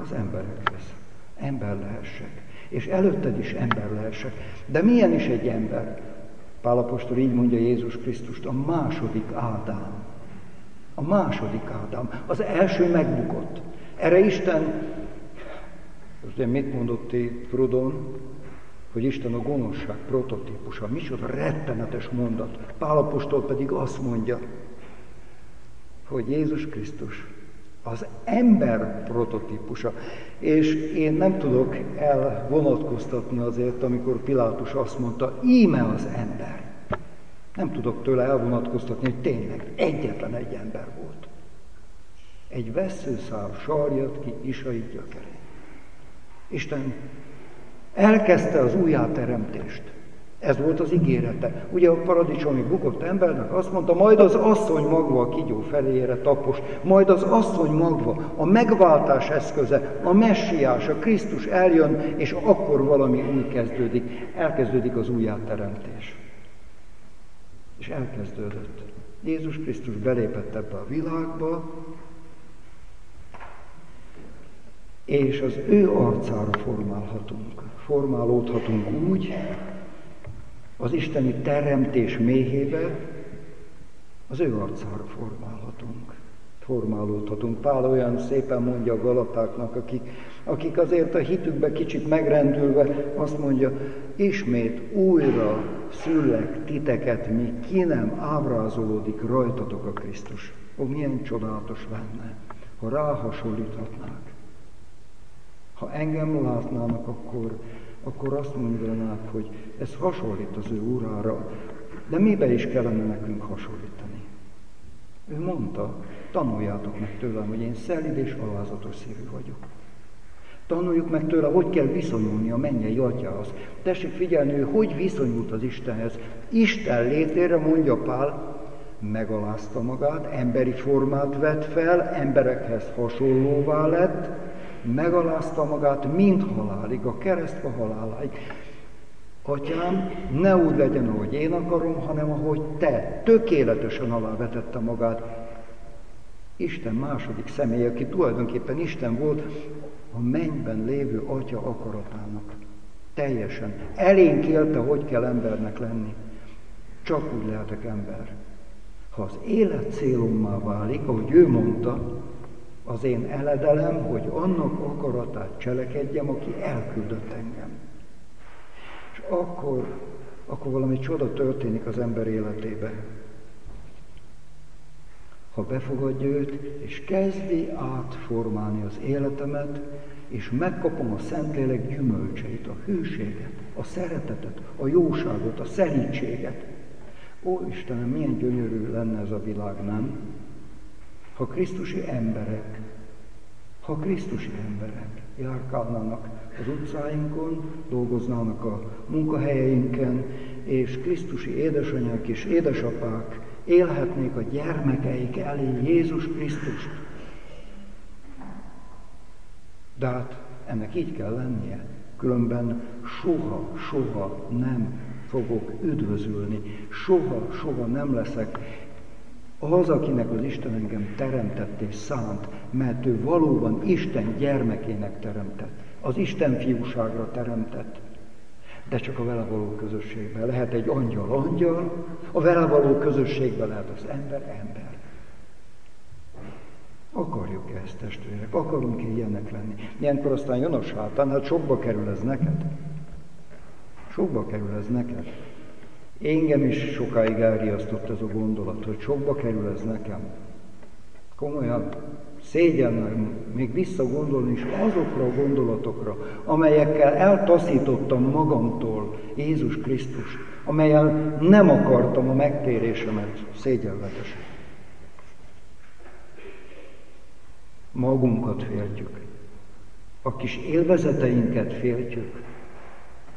Speaker 2: az emberekhez ember lehessek. És előtted is ember lehessek. De milyen is egy ember? Pálapostól így mondja Jézus Krisztust, a második Ádám. A második Ádám. Az első megbukott. Erre Isten, én mit mondott itt Frudon, hogy Isten a gonoszság prototípusa. Micsoda rettenetes mondat. Pálapostól pedig azt mondja, hogy Jézus Krisztus az ember prototípusa. És én nem tudok elvonatkoztatni azért, amikor Pilátus azt mondta, íme az ember. Nem tudok tőle elvonatkoztatni, hogy tényleg egyetlen egy ember volt. Egy veszőszál sarjat ki Isai gyökerén. Isten elkezdte az újjáteremtést. Ez volt az ígérete. Ugye a paradicsomi bukott embernek azt mondta, majd az asszony magva a kigyó feléjére tapos, majd az asszony magva, a megváltás eszköze, a messiás, a Krisztus eljön, és akkor valami új kezdődik. Elkezdődik az újjáteremtés. És elkezdődött. Jézus Krisztus belépett ebbe a világba, és az ő arcára formálhatunk. Formálódhatunk úgy, az isteni teremtés méhébe, az ő arcára formálhatunk. formálódhatunk. Pál olyan szépen mondja a galatáknak, akik, akik azért a hitükbe kicsit megrendülve azt mondja, ismét újra szüllek titeket, mi ki nem ábrázolódik rajtatok a Krisztus. Ó, milyen csodálatos lenne, ha ráhasonlíthatnák. Ha engem látnának, akkor, akkor azt mondanák, hogy ez hasonlít az ő urára, de mibe is kellene nekünk hasonlítani? Ő mondta, tanuljátok meg tőlem, hogy én szelid és alázatos szívű vagyok. Tanuljuk meg tőle, hogy kell viszonyulni a mennyei atyához. Tessék figyelni, ő hogy viszonyult az Istenhez. Isten létére, mondja Pál, megalázta magát, emberi formát vett fel, emberekhez hasonlóvá lett, megalázta magát mind halálig, a keresztbe haláláig. Atyám, ne úgy legyen, ahogy én akarom, hanem ahogy te. Tökéletesen alávetette magát. Isten második személy, aki tulajdonképpen Isten volt, a mennyben lévő atya akaratának. Teljesen. Elénk élte, hogy kell embernek lenni. Csak úgy lehetek ember. Ha az élet célommá válik, ahogy ő mondta, az én eledelem, hogy annak akaratát cselekedjem, aki elküldött engem. És akkor, akkor valami csoda történik az ember életébe. Ha befogadja őt, és kezdi átformálni az életemet, és megkapom a Szentlélek gyümölcseit, a hűséget, a szeretetet, a jóságot, a szelítséget. Ó Istenem, milyen gyönyörű lenne ez a világ, nem? Ha Krisztusi emberek, ha Krisztusi emberek járkálnának az utcáinkon, dolgoznának a munkahelyeinken, és Krisztusi édesanyák és édesapák élhetnék a gyermekeik elé Jézus Krisztust. De hát ennek így kell lennie, különben soha, soha nem fogok üdvözülni, soha, soha nem leszek az, akinek az Isten engem teremtett és szánt, mert ő valóban Isten gyermekének teremtett, az Isten fiúságra teremtett, de csak a vele való közösségben. Lehet egy angyal angyal, a vele való közösségben lehet az ember ember. Akarjuk-e ezt, testvérek? Akarunk-e ilyenek lenni? Ilyenkor aztán jön a sátán, hát sokba kerül ez neked. Sokba kerül ez neked. Engem is sokáig elriasztott ez a gondolat, hogy sokba kerül ez nekem. Komolyan szégyen még visszagondolni is azokra a gondolatokra, amelyekkel eltaszítottam magamtól Jézus Krisztus, amelyel nem akartam a megtérésemet szégyenletesen. Magunkat féltjük, a kis élvezeteinket féltjük,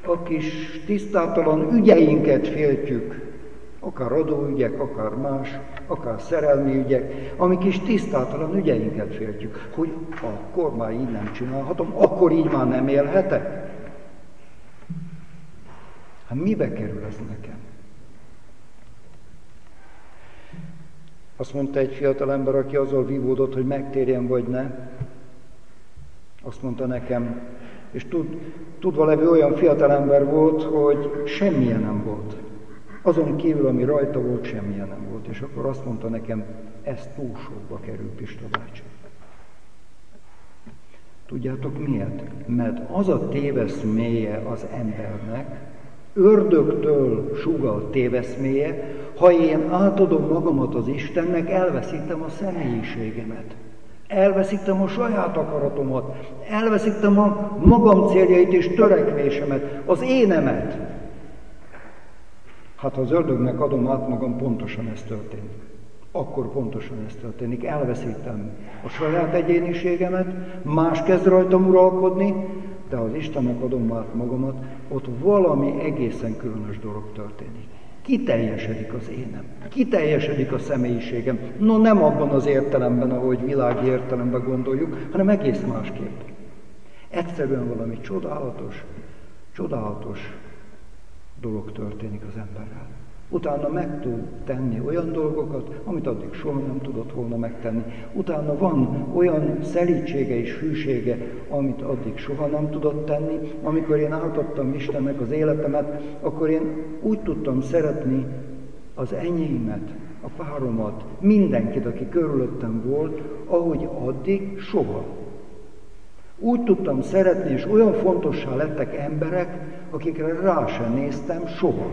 Speaker 2: a kis tisztátalan ügyeinket féltjük, akár adóügyek, akár más, akár szerelmi ügyek, amik is tisztátalan ügyeinket féltjük, hogy akkor már így nem csinálhatom, akkor így már nem élhetek. Hát mibe kerül ez nekem? Azt mondta egy fiatal ember, aki azzal vívódott, hogy megtérjen vagy ne. Azt mondta nekem, és tud, tudva levő olyan fiatalember volt, hogy semmilyen nem volt. Azon kívül, ami rajta volt, semmilyen nem volt. És akkor azt mondta nekem, ez túl sokba kerül, Pista bácsi. Tudjátok miért? Mert az a téveszméje az embernek, ördögtől sugal téveszméje, ha én átadom magamat az Istennek, elveszítem a személyiségemet. Elveszítem a saját akaratomat, elveszítem a magam céljait és törekvésemet, az énemet. Hát ha az ördögnek adom át magam, pontosan ez történik. Akkor pontosan ez történik. Elveszítem a saját egyéniségemet, más kezd rajtam uralkodni, de az Istennek adom át magamat, ott valami egészen különös dolog történik kiteljesedik az énem, kiteljesedik a személyiségem. No nem abban az értelemben, ahogy világi értelemben gondoljuk, hanem egész másképp. Egyszerűen valami csodálatos, csodálatos dolog történik az emberrel. Utána meg tud tenni olyan dolgokat, amit addig soha nem tudott volna megtenni. Utána van olyan szelítsége és hűsége, amit addig soha nem tudott tenni. Amikor én átadtam Istennek az életemet, akkor én úgy tudtam szeretni az enyémet, a páromat, mindenkit, aki körülöttem volt, ahogy addig soha. Úgy tudtam szeretni, és olyan fontossá lettek emberek, akikre rá sem néztem soha.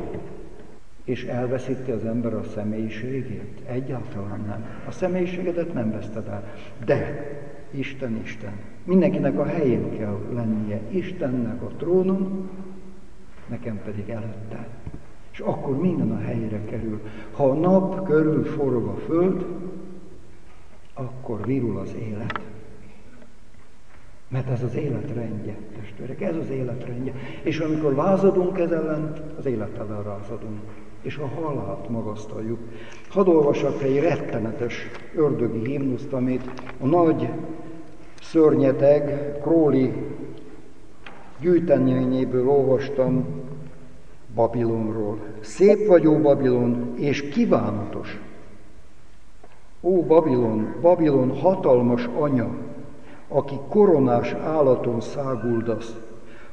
Speaker 2: És elveszíti az ember a személyiségét? Egyáltalán nem. A személyiségedet nem veszted el. De Isten, Isten. Mindenkinek a helyén kell lennie. Istennek a trónon, nekem pedig előtte. És akkor minden a helyére kerül. Ha a nap körül forog a föld, akkor virul az élet. Mert ez az élet rendje, testvérek, ez az élet rendje. És amikor lázadunk ez ellen, az élet ellen rázadunk. És a halált magasztaljuk. Hadd olvassak egy rettenetes ördögi himnuszt, amit a nagy szörnyeteg Króli gyűjteményéből olvastam Babilonról. Szép vagy, ó Babilon, és kívánatos. Ó Babilon, Babilon hatalmas anya, aki koronás állaton száguldasz,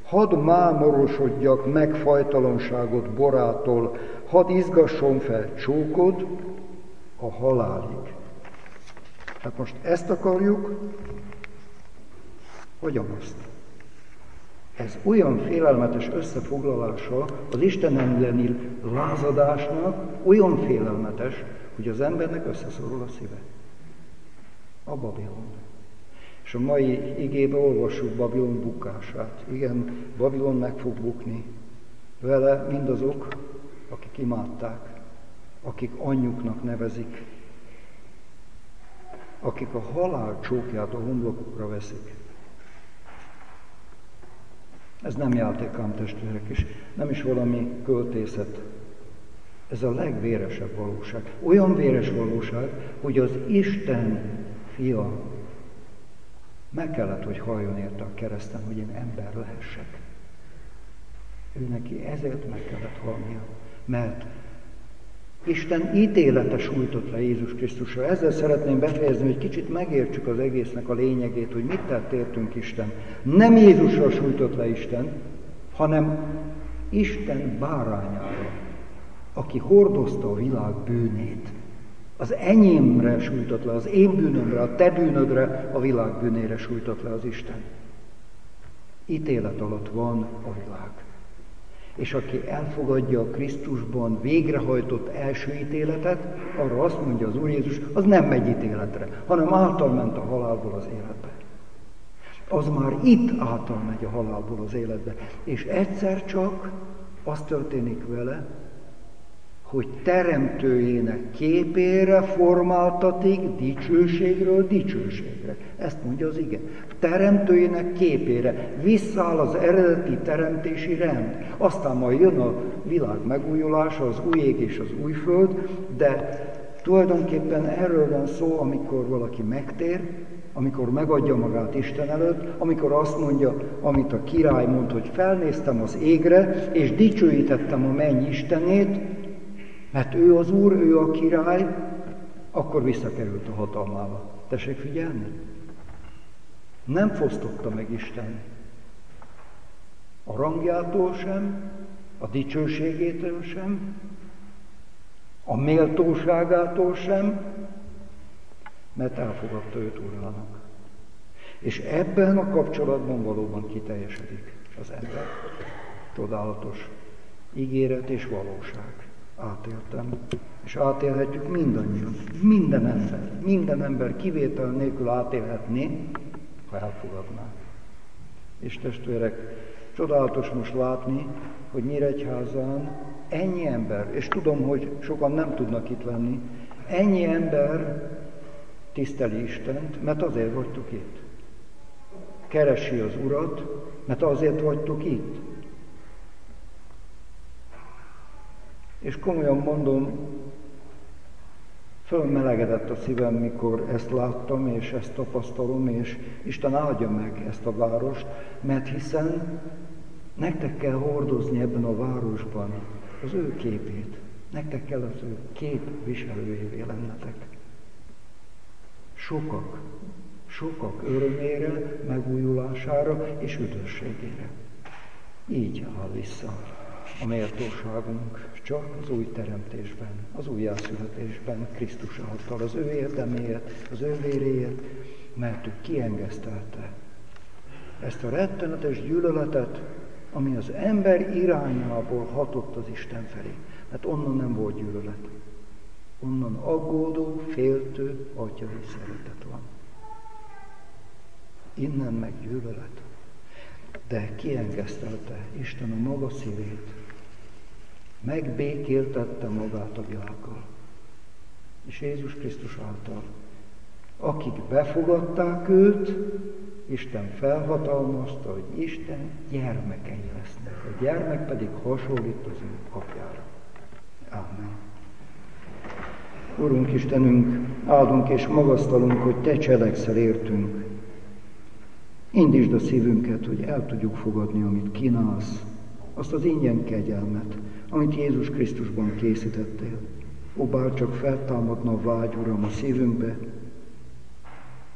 Speaker 2: hadd mámorosodjak meg fajtalanságot borától, hadd izgasson fel csókod a halálig. Hát most ezt akarjuk, vagy azt? Ez olyan félelmetes összefoglalása az Isten elleni lázadásnak, olyan félelmetes, hogy az embernek összeszorul a szíve. A Babilon. És a mai igébe olvassuk Babilon bukását. Igen, Babilon meg fog bukni. Vele mindazok, akik imádták, akik anyjuknak nevezik, akik a halál csókját a homlokukra veszik. Ez nem játékám testvérek, és nem is valami költészet. Ez a legvéresebb valóság. Olyan véres valóság, hogy az Isten fia meg kellett, hogy halljon érte a kereszten, hogy én ember lehessek. Ő neki ezért meg kellett halnia, mert Isten ítélete sújtott le Jézus Krisztusra. Ezzel szeretném befejezni, hogy kicsit megértsük az egésznek a lényegét, hogy mit tett értünk Isten. Nem Jézusra sújtott le Isten, hanem Isten bárányára, aki hordozta a világ bűnét. Az enyémre sújtott le, az én bűnömre, a te bűnödre, a világ bűnére sújtott le az Isten. Ítélet alatt van a világ és aki elfogadja a Krisztusban végrehajtott első ítéletet, arra azt mondja az Úr Jézus, az nem megy ítéletre, hanem által ment a halálból az életbe. Az már itt által megy a halálból az életbe. És egyszer csak az történik vele, hogy teremtőjének képére formáltatik dicsőségről dicsőségre. Ezt mondja az ige. Teremtőjének képére visszaáll az eredeti teremtési rend. Aztán majd jön a világ megújulása, az új ég és az új föld, de tulajdonképpen erről van szó, amikor valaki megtér, amikor megadja magát Isten előtt, amikor azt mondja, amit a király mond, hogy felnéztem az égre, és dicsőítettem a menny Istenét, mert ő az Úr, ő a király, akkor visszakerült a hatalmába. Tessék figyelni? Nem fosztotta meg Isten a rangjától sem, a dicsőségétől sem, a méltóságától sem, mert elfogadta őt urának. És ebben a kapcsolatban valóban kiteljesedik az ember. Csodálatos ígéret és valóság átéltem, és átélhetjük mindannyian, minden ember, minden ember kivétel nélkül átélhetné, ha elfogadná. És testvérek, csodálatos most látni, hogy Nyíregyházán ennyi ember, és tudom, hogy sokan nem tudnak itt lenni, ennyi ember tiszteli Istent, mert azért vagytok itt. Keresi az Urat, mert azért vagytok itt. És komolyan mondom, fölmelegedett a szívem, mikor ezt láttam, és ezt tapasztalom, és Isten áldja meg ezt a várost, mert hiszen nektek kell hordozni ebben a városban az ő képét. Nektek kell az ő kép viselőjévé lennetek. Sokak, sokak örömére, megújulására és üdvösségére. Így áll vissza a méltóságunk csak az új teremtésben, az újjászületésben, Krisztus által, az ő érdeméért, az ő véréért, mert ő kiengesztelte ezt a rettenetes gyűlöletet, ami az ember irányából hatott az Isten felé. Mert onnan nem volt gyűlölet. Onnan aggódó, féltő, atyai szeretet van. Innen meg gyűlölet. De kiengesztelte Isten a maga szívét. Megbékéltette magát a világgal. És Jézus Krisztus által, akik befogadták őt, Isten felhatalmazta, hogy Isten gyermekei lesznek. A gyermek pedig hasonlít az ő apjára. Amen. Urunk Istenünk, áldunk és magasztalunk, hogy Te cselekszel értünk. Indítsd a szívünket, hogy el tudjuk fogadni, amit kínálsz, azt az ingyen kegyelmet, amit Jézus Krisztusban készítettél. Ó, bár csak feltámadna a vágy, Uram, a szívünkbe,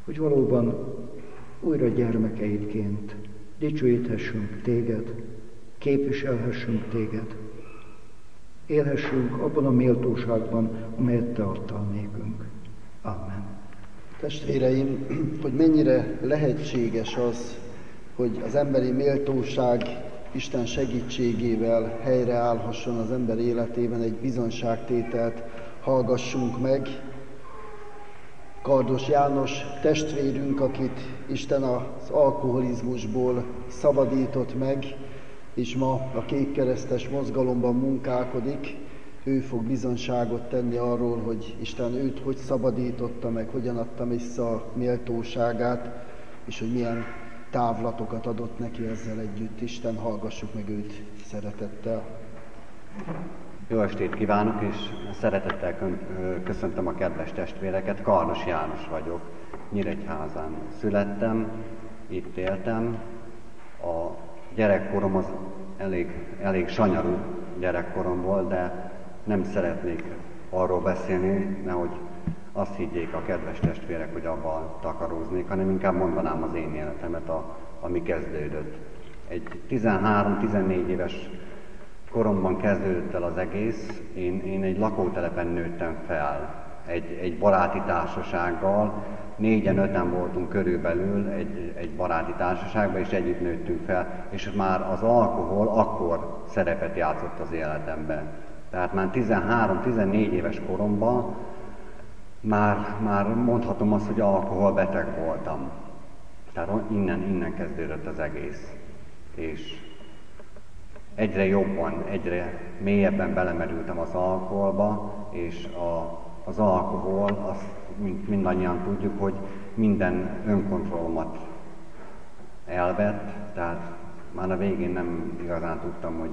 Speaker 2: hogy valóban újra gyermekeidként dicsőíthessünk téged, képviselhessünk téged, élhessünk abban a méltóságban, amelyet te adtál nékünk. Amen.
Speaker 1: Testvéreim, hogy mennyire lehetséges az, hogy az emberi méltóság Isten segítségével helyreállhasson az ember életében egy bizonságtételt hallgassunk meg, Kardos János testvérünk, akit Isten az alkoholizmusból szabadított meg, és ma a kékkeresztes mozgalomban munkálkodik, ő fog bizonságot tenni arról, hogy Isten őt hogy szabadította meg, hogyan adta vissza a méltóságát, és hogy milyen távlatokat adott neki ezzel együtt. Isten, hallgassuk meg őt szeretettel.
Speaker 3: Jó estét kívánok, és szeretettel köszöntöm a kedves testvéreket. Karnos János vagyok, Nyíregyházán születtem, itt éltem. A gyerekkorom az elég, elég sanyarú gyerekkorom volt, de nem szeretnék arról beszélni, nehogy azt higgyék a kedves testvérek, hogy abban takaróznék, hanem inkább mondanám az én életemet, a, ami kezdődött. Egy 13-14 éves koromban kezdődött el az egész. Én, én egy lakótelepen nőttem fel, egy, egy baráti társasággal, négyen, öten voltunk körülbelül egy, egy baráti társaságban, és együtt nőttünk fel, és már az alkohol akkor szerepet játszott az életemben. Tehát már 13-14 éves koromban már, már mondhatom azt, hogy alkoholbeteg voltam. Tehát innen, innen kezdődött az egész. És egyre jobban, egyre mélyebben belemerültem az alkoholba, és a, az alkohol, azt mint mindannyian tudjuk, hogy minden önkontrollomat elvett, tehát már a végén nem igazán tudtam, hogy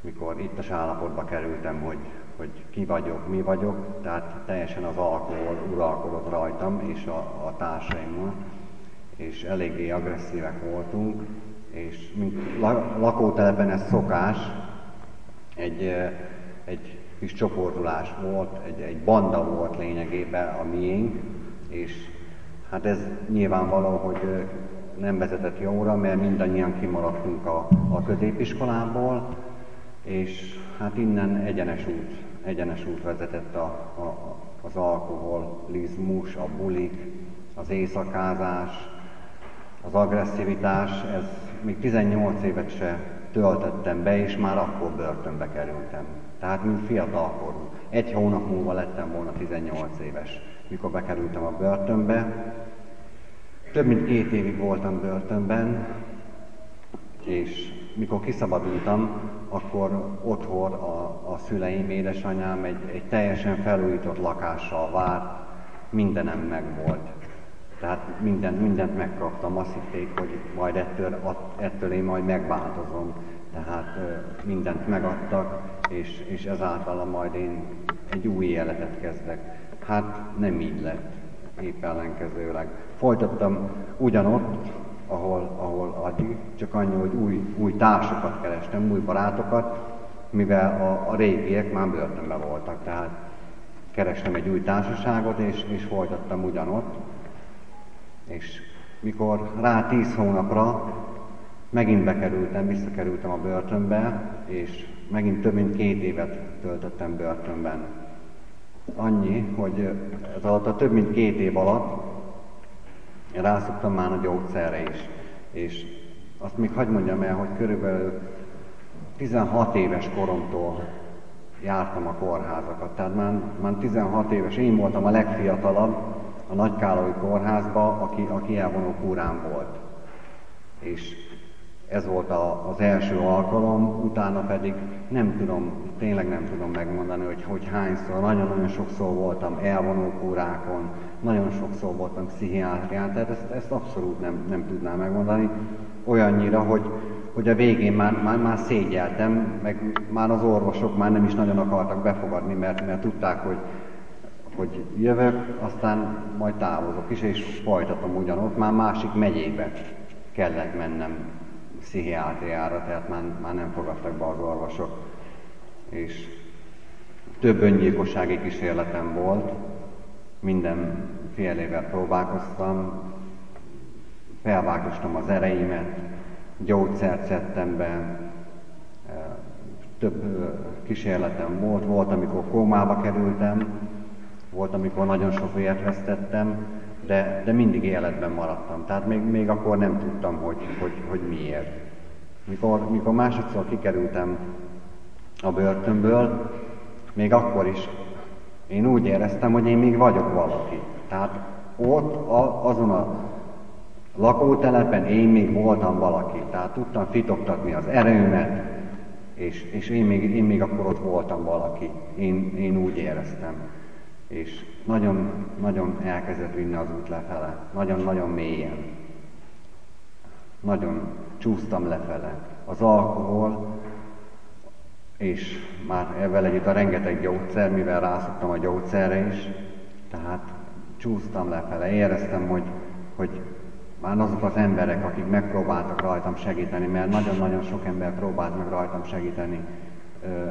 Speaker 3: mikor itt a állapotba kerültem, hogy, hogy ki vagyok, mi vagyok, tehát teljesen az alkohol uralkodott rajtam és a, a társaimmal, és eléggé agresszívek voltunk, és mint lakótelepen ez szokás, egy, egy kis csoportulás volt, egy, egy banda volt lényegében a miénk, és hát ez nyilvánvaló, hogy nem vezetett jóra, mert mindannyian kimaradtunk a, a középiskolából, és hát innen egyenes út, egyenes út vezetett a, a, az alkoholizmus, a bulik, az éjszakázás, az agresszivitás, ez még 18 évet se töltöttem be, és már akkor börtönbe kerültem. Tehát, mint fiatalkorú. Egy hónap múlva lettem volna 18 éves, mikor bekerültem a börtönbe. Több mint két évig voltam börtönben, és mikor kiszabadultam, akkor otthon a, a szüleim, édesanyám egy, egy teljesen felújított lakással várt, mindenem megvolt. Tehát minden, mindent megkaptam, azt hitték, hogy majd ettől, ettől én majd megváltozom. Tehát mindent megadtak, és, és ezáltal majd én egy új életet kezdek. Hát nem így lett, épp ellenkezőleg. Folytattam ugyanott, ahol, ahol addig, csak annyi, hogy új, új társakat kerestem, új barátokat, mivel a, a régiek már börtönben voltak, tehát kerestem egy új társaságot, és, és folytattam ugyanott. És mikor rá tíz hónapra megint bekerültem, visszakerültem a börtönbe, és megint több mint két évet töltöttem börtönben. Annyi, hogy ez alatt a több mint két év alatt rászoktam már a gyógyszerre is. És azt még hagyd mondjam el, hogy körülbelül 16 éves koromtól jártam a kórházakat. Tehát már, már 16 éves, én voltam a legfiatalabb a Nagykálói kórházba, aki, aki elvonó kúrán volt. És ez volt a, az első alkalom, utána pedig nem tudom, tényleg nem tudom megmondani, hogy, hogy hányszor, nagyon-nagyon sokszor voltam elvonó kúrákon, nagyon sokszor voltam pszichiátrián, tehát ezt, ezt abszolút nem, nem tudnám megmondani. Olyannyira, hogy, hogy a végén már, már, már szégyeltem, meg már az orvosok már nem is nagyon akartak befogadni, mert, mert tudták, hogy, hogy jövök, aztán majd távozok is, és folytatom ugyanott, már másik megyébe kellett mennem pszichiátriára, tehát már, már nem fogadtak be az orvosok. És több öngyilkossági kísérletem volt, minden fél próbálkoztam, felvágostam az ereimet, gyógyszert szedtem be, több kísérletem volt, volt, amikor kómába kerültem, volt, amikor nagyon sok vért vesztettem, de, de mindig életben maradtam. Tehát még, még akkor nem tudtam, hogy, hogy, hogy miért. Mikor, mikor másodszor kikerültem a börtönből, még akkor is én úgy éreztem, hogy én még vagyok valaki. Tehát ott, a, azon a lakótelepen én még voltam valaki. Tehát tudtam fitoktatni az erőmet, és, és én, még, én még akkor ott voltam valaki. Én, én úgy éreztem. És nagyon, nagyon elkezdett vinni az út lefele. Nagyon-nagyon mélyen. Nagyon csúsztam lefele. Az alkohol, és már ezzel együtt a rengeteg gyógyszer, mivel rászoktam a gyógyszerre is, tehát csúsztam lefele, éreztem, hogy, hogy már azok az emberek, akik megpróbáltak rajtam segíteni, mert nagyon-nagyon sok ember próbált meg rajtam segíteni,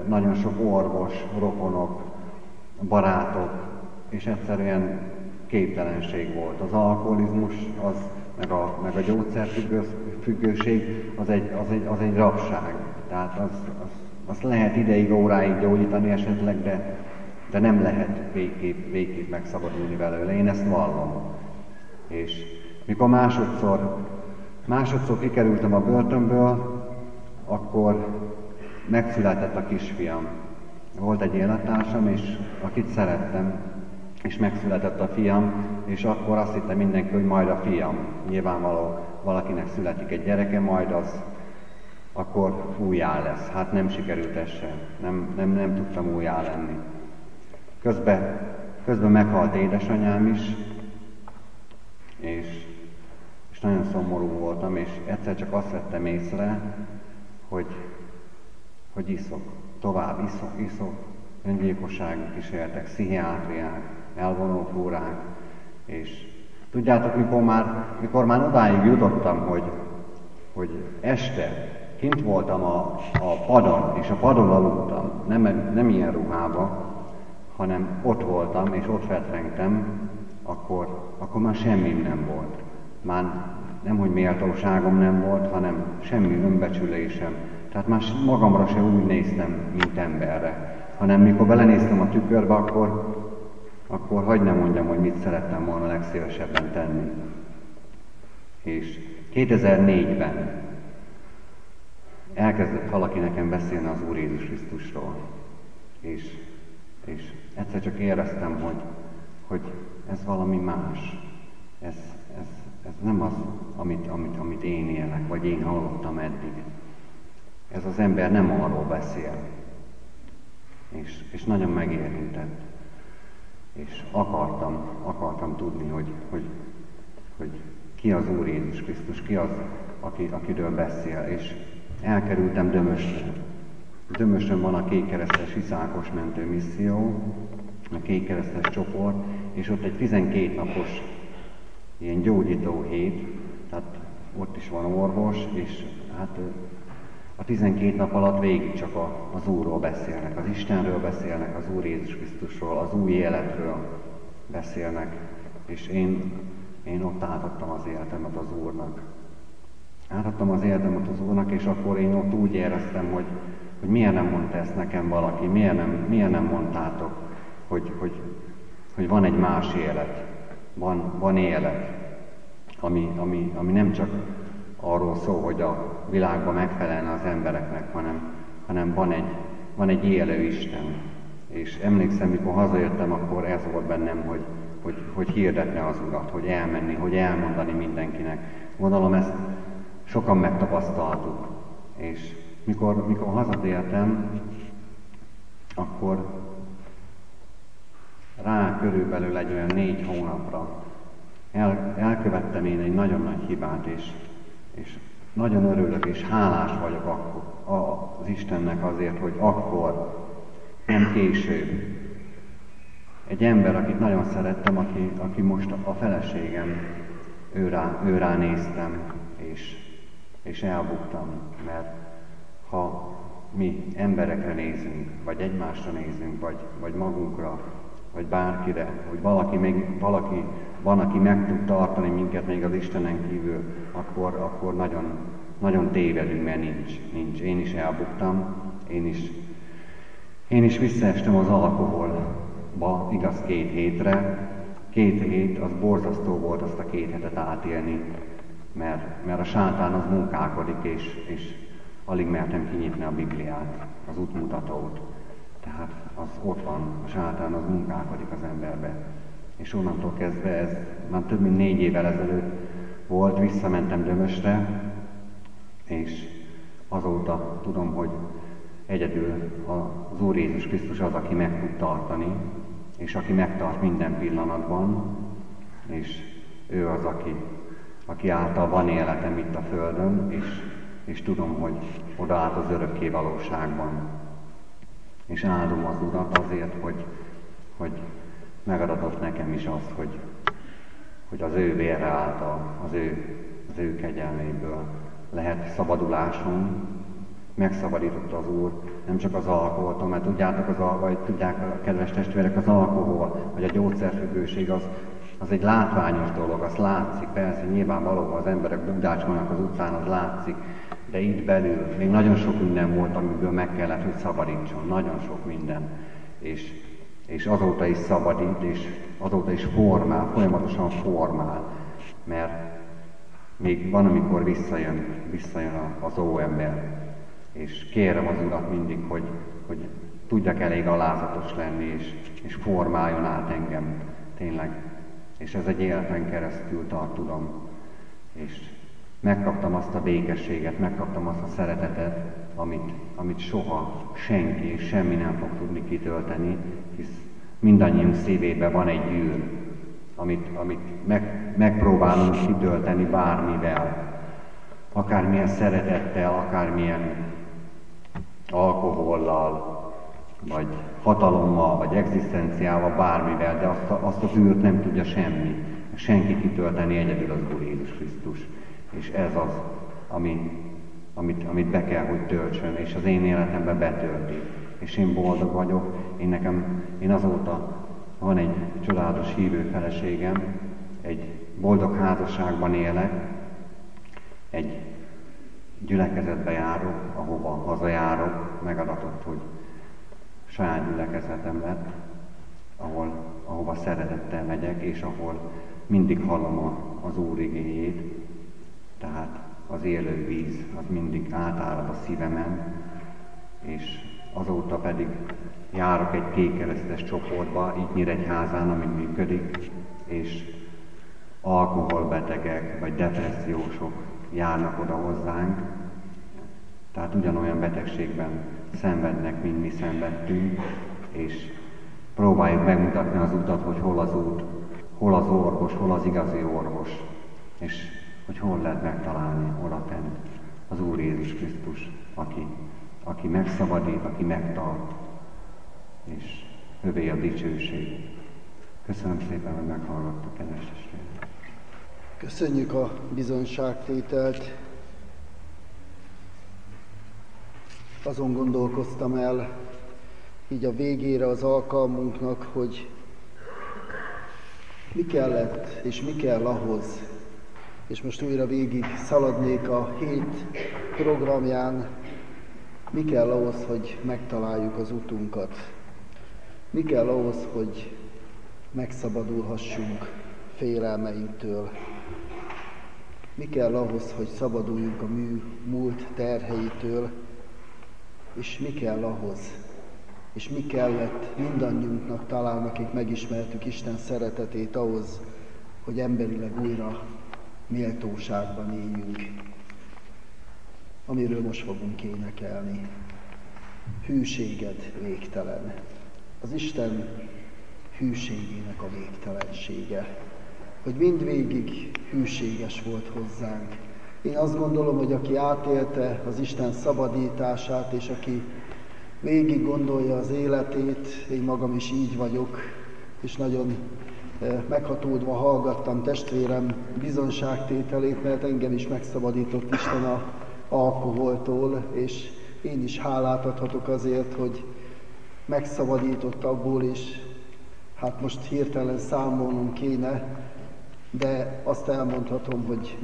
Speaker 3: nagyon sok orvos, rokonok, barátok, és egyszerűen képtelenség volt. Az alkoholizmus, az, meg a, meg a gyógyszerfüggőség, az egy, az, egy, az egy rabság. Tehát az, az, az lehet ideig, óráig gyógyítani esetleg, de, de nem lehet végképp, végképp megszabadulni belőle. Én ezt vallom. És mikor másodszor, másodszor kikerültem a börtönből, akkor megszületett a kisfiam. Volt egy élettársam, és akit szerettem, és megszületett a fiam, és akkor azt hitte mindenki, hogy majd a fiam. Nyilvánvaló, valakinek születik egy gyereke, majd az akkor újjá lesz. Hát nem sikerült ez sem. Nem, nem, nem tudtam újjá lenni. Közben, közben meghalt édesanyám is, és, és nagyon szomorú voltam, és egyszer csak azt vettem észre, hogy, hogy iszok, tovább iszok, iszok, öngyilkossági kísérletek, pszichiátriák, elvonó és tudjátok, mikor már, mikor már odáig jutottam, hogy, hogy este kint voltam a, a padon, és a padon aludtam, nem, nem ilyen ruhába, hanem ott voltam, és ott fetrengtem, akkor, akkor már semmi nem volt. Már nem, hogy méltóságom nem volt, hanem semmi önbecsülésem. Tehát már magamra se úgy néztem, mint emberre, hanem mikor belenéztem a tükörbe, akkor, akkor hagyd nem mondjam, hogy mit szerettem volna legszívesebben tenni. És 2004-ben elkezdett valaki nekem beszélni az Úr Jézus Krisztusról. És, és egyszer csak éreztem, hogy, hogy ez valami más. Ez, ez, ez nem az, amit, amit, amit én élek, vagy én hallottam eddig. Ez az ember nem arról beszél. És, és nagyon megérintett. És akartam, akartam tudni, hogy, hogy, hogy ki az Úr Jézus Krisztus, ki az, aki, akiről beszél. És elkerültem Dömösre. Dömösön van a kékkeresztes Iszákos mentő misszió, a kékkeresztes csoport, és ott egy 12 napos ilyen gyógyító hét, tehát ott is van orvos, és hát a 12 nap alatt végig csak a, az Úrról beszélnek, az Istenről beszélnek, az Úr Jézus Krisztusról, az új életről beszélnek, és én, én ott átadtam az életemet az Úrnak. Átadtam az életemet az Úrnak, és akkor én ott úgy éreztem, hogy, hogy miért nem mondta ezt nekem valaki, miért nem, miért nem mondtátok, hogy, hogy, hogy van egy más élet, van, van élet, ami, ami, ami nem csak arról szól, hogy a világban megfelelne az embereknek, hanem, hanem van, egy, van egy élő Isten. És emlékszem, mikor hazajöttem, akkor ez volt bennem, hogy, hogy, hogy hirdetne az Urat, hogy elmenni, hogy elmondani mindenkinek. Gondolom ezt sokan megtapasztaltuk. És mikor, mikor hazatértem, akkor rá körülbelül egy olyan négy hónapra el, elkövettem én egy nagyon nagy hibát, és, és nagyon örülök és hálás vagyok akkor, az Istennek azért, hogy akkor, nem később. Egy ember, akit nagyon szerettem, aki, aki most a feleségem, őrá, őrá néztem, és, és elbuktam, mert ha mi emberekre nézünk, vagy egymásra nézünk, vagy, vagy magunkra, vagy bárkire, hogy valaki, még, valaki van, aki meg tud tartani minket még az Istenen kívül, akkor, akkor nagyon, nagyon tévedünk, mert nincs, nincs. Én is elbuktam, én is, én is visszaestem az alkoholba, igaz, két hétre. Két hét, az borzasztó volt azt a két hetet átélni, mert, mert a sátán az munkálkodik, és, és alig mertem kinyitni a Bibliát, az útmutatót. Tehát az ott van, a sátán az munkálkodik az emberbe. És onnantól kezdve ez már több mint négy évvel ezelőtt volt, visszamentem Dömösre, és azóta tudom, hogy egyedül az Úr Jézus Krisztus az, aki meg tud tartani, és aki megtart minden pillanatban, és ő az, aki, aki által van életem itt a Földön, és, és tudom, hogy odaállt az örökké valóságban. És áldom az Urat azért, hogy, hogy megadatott nekem is azt, hogy, hogy az ő vére által, az ő, az ő kegyelméből lehet szabadulásom, megszabadította az Úr, nem csak az alkoholtól, mert tudjátok, az, vagy tudják a kedves testvérek, az alkohol, vagy a gyógyszerfüggőség az, az egy látványos dolog, az látszik, persze nyilvánvalóan az emberek bugdácsolnak az utcán, az látszik, de itt belül még nagyon sok minden volt, amiből meg kellett, hogy szabadítson, nagyon sok minden. És, és azóta is szabadít, és azóta is formál, folyamatosan formál, mert még van, amikor visszajön, visszajön az óember, és kérem az Urat mindig, hogy, hogy tudjak elég alázatos lenni, és, és formáljon át engem tényleg. És ez egy életen keresztül tart. És megkaptam azt a békességet, megkaptam azt a szeretetet, amit, amit soha senki és semmi nem fog tudni kitölteni, hisz mindannyiunk szívében van egy gyűr, amit, amit meg, megpróbálunk kitölteni bármivel, akármilyen szeretettel, akármilyen alkohollal, vagy hatalommal, vagy egzisztenciával, bármivel, de azt, azt az űrt nem tudja semmi. Senki kitölteni egyedül az Úr Jézus Krisztus. És ez az, ami, amit, amit be kell, hogy töltsön, és az én életemben betölti. És én boldog vagyok, én nekem, én azóta van egy csodálatos hívő feleségem, egy boldog házasságban élek, egy gyülekezetbe járok, ahova hazajárok, megadatott, hogy saját gyülekezetem lett, ahol, ahova szeretettel megyek, és ahol mindig hallom az Úr igényét, tehát az élő víz, az mindig átárad a szívemen, és azóta pedig járok egy kékkeresztes csoportba, így Nyíregyházán, ami működik, és alkoholbetegek vagy depressziósok járnak oda hozzánk, tehát ugyanolyan betegségben szenvednek, mint mi szenvedtünk, és próbáljuk megmutatni az utat, hogy hol az út, hol az orvos, hol az igazi orvos, és hogy hol lehet megtalálni oda fent az Úr Jézus Krisztus, aki, aki megszabadít, aki megtart, és övé a dicsőség. Köszönöm szépen, hogy meghallgattak, kedves testvérek.
Speaker 1: Köszönjük a bizonyságtételt. Azon gondolkoztam el, így a végére az alkalmunknak, hogy mi kellett és mi kell ahhoz, és most újra végig szaladnék a hét programján, mi kell ahhoz, hogy megtaláljuk az utunkat? Mi kell ahhoz, hogy megszabadulhassunk félelmeinktől? Mi kell ahhoz, hogy szabaduljunk a mű múlt terheitől? És mi kell ahhoz, és mi kellett mindannyiunknak talán, akik megismertük Isten szeretetét ahhoz, hogy emberileg újra méltóságban éljünk, amiről most fogunk énekelni. Hűséged végtelen. Az Isten hűségének a végtelensége. Hogy mindvégig hűséges volt hozzánk. Én azt gondolom, hogy aki átélte az Isten szabadítását, és aki végig gondolja az életét, én magam is így vagyok, és nagyon eh, meghatódva hallgattam testvérem bizonságtételét, mert engem is megszabadított Isten a alkoholtól, és én is hálát adhatok azért, hogy megszabadított abból, és hát most hirtelen számolnom kéne, de azt elmondhatom, hogy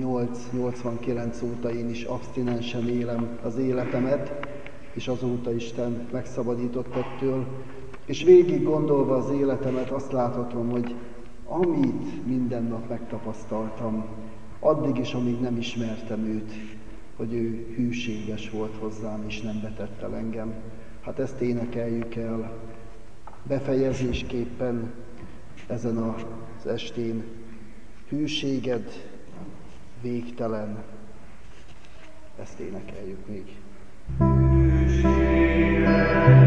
Speaker 1: 88-89 óta én is abstinensen élem az életemet, és azóta Isten megszabadított ettől. És végig gondolva az életemet azt láthatom, hogy amit minden nap megtapasztaltam, addig is, amíg nem ismertem őt, hogy ő hűséges volt hozzám, és nem vetett el engem. Hát ezt énekeljük el befejezésképpen ezen az estén. Hűséged végtelen. Ezt énekeljük még. Hűséged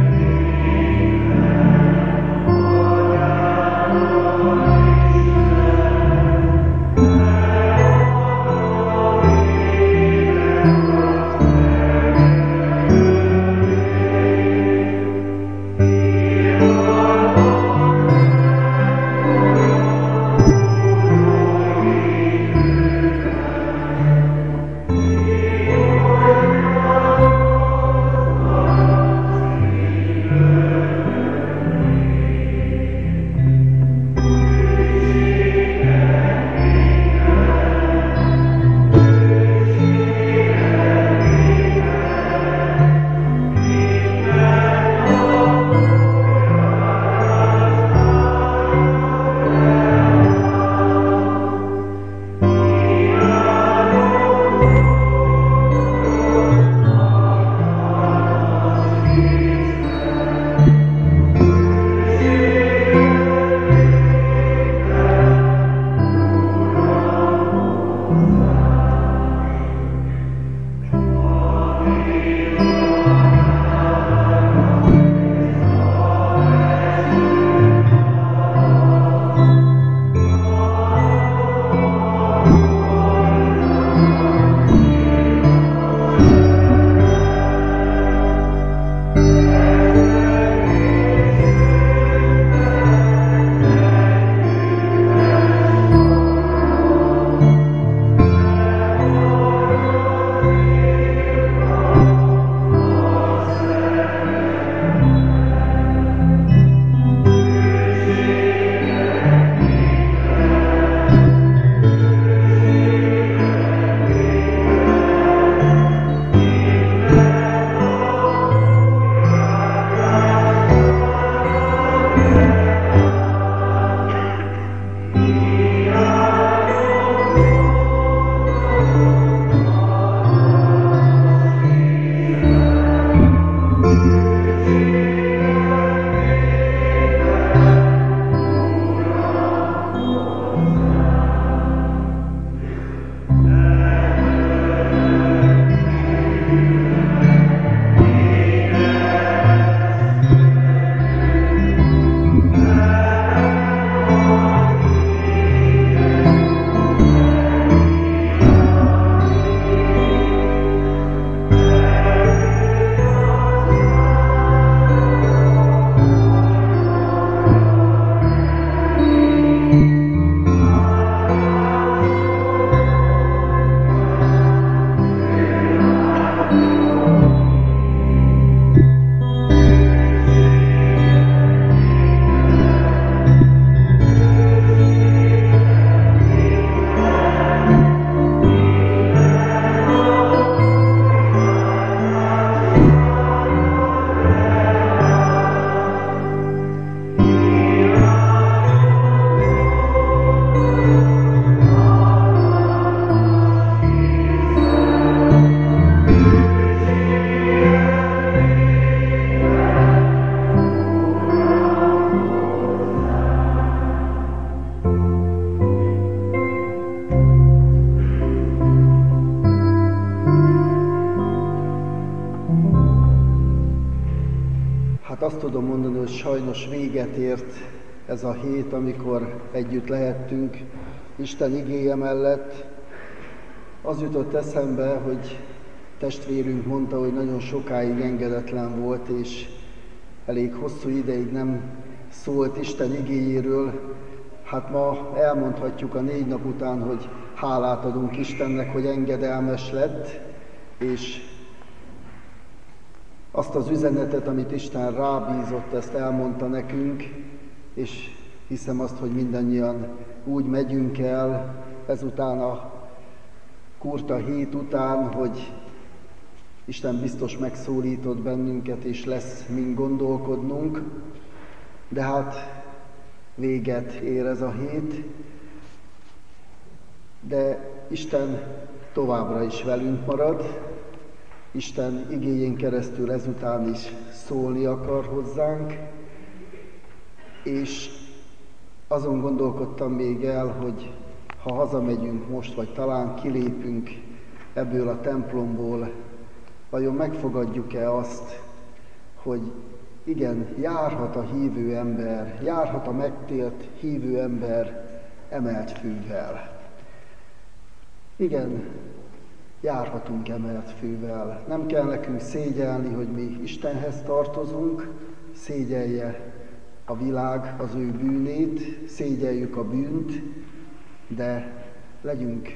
Speaker 1: ez a hét, amikor együtt lehettünk Isten igéje mellett. Az jutott eszembe, hogy testvérünk mondta, hogy nagyon sokáig engedetlen volt, és elég hosszú ideig nem szólt Isten igéjéről. Hát ma elmondhatjuk a négy nap után, hogy hálát adunk Istennek, hogy engedelmes lett, és azt az üzenetet, amit Isten rábízott, ezt elmondta nekünk, és hiszem azt, hogy mindannyian úgy megyünk el ezután a kurta hét után, hogy Isten biztos megszólított bennünket, és lesz mind gondolkodnunk, de hát véget ér ez a hét, de Isten továbbra is velünk marad, Isten igényén keresztül ezután is szólni akar hozzánk, és azon gondolkodtam még el, hogy ha hazamegyünk most, vagy talán kilépünk ebből a templomból, vajon megfogadjuk-e azt, hogy igen, járhat a hívő ember, járhat a megtélt hívő ember emelt fűvel. Igen, járhatunk emelt fővel. Nem kell nekünk szégyelni, hogy mi Istenhez tartozunk, szégyelje a világ az ő bűnét, szégyeljük a bűnt, de legyünk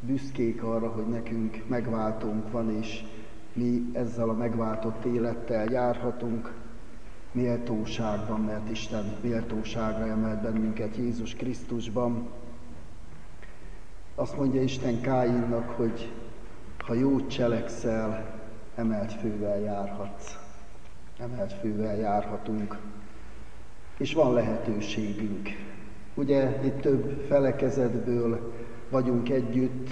Speaker 1: büszkék arra, hogy nekünk megváltunk van, és mi ezzel a megváltott élettel járhatunk méltóságban, mert Isten méltóságra emelt bennünket Jézus Krisztusban. Azt mondja Isten Káinnak, hogy ha jót cselekszel, emelt fővel járhatsz. Emelt fővel járhatunk. És van lehetőségünk. Ugye itt több felekezetből vagyunk együtt,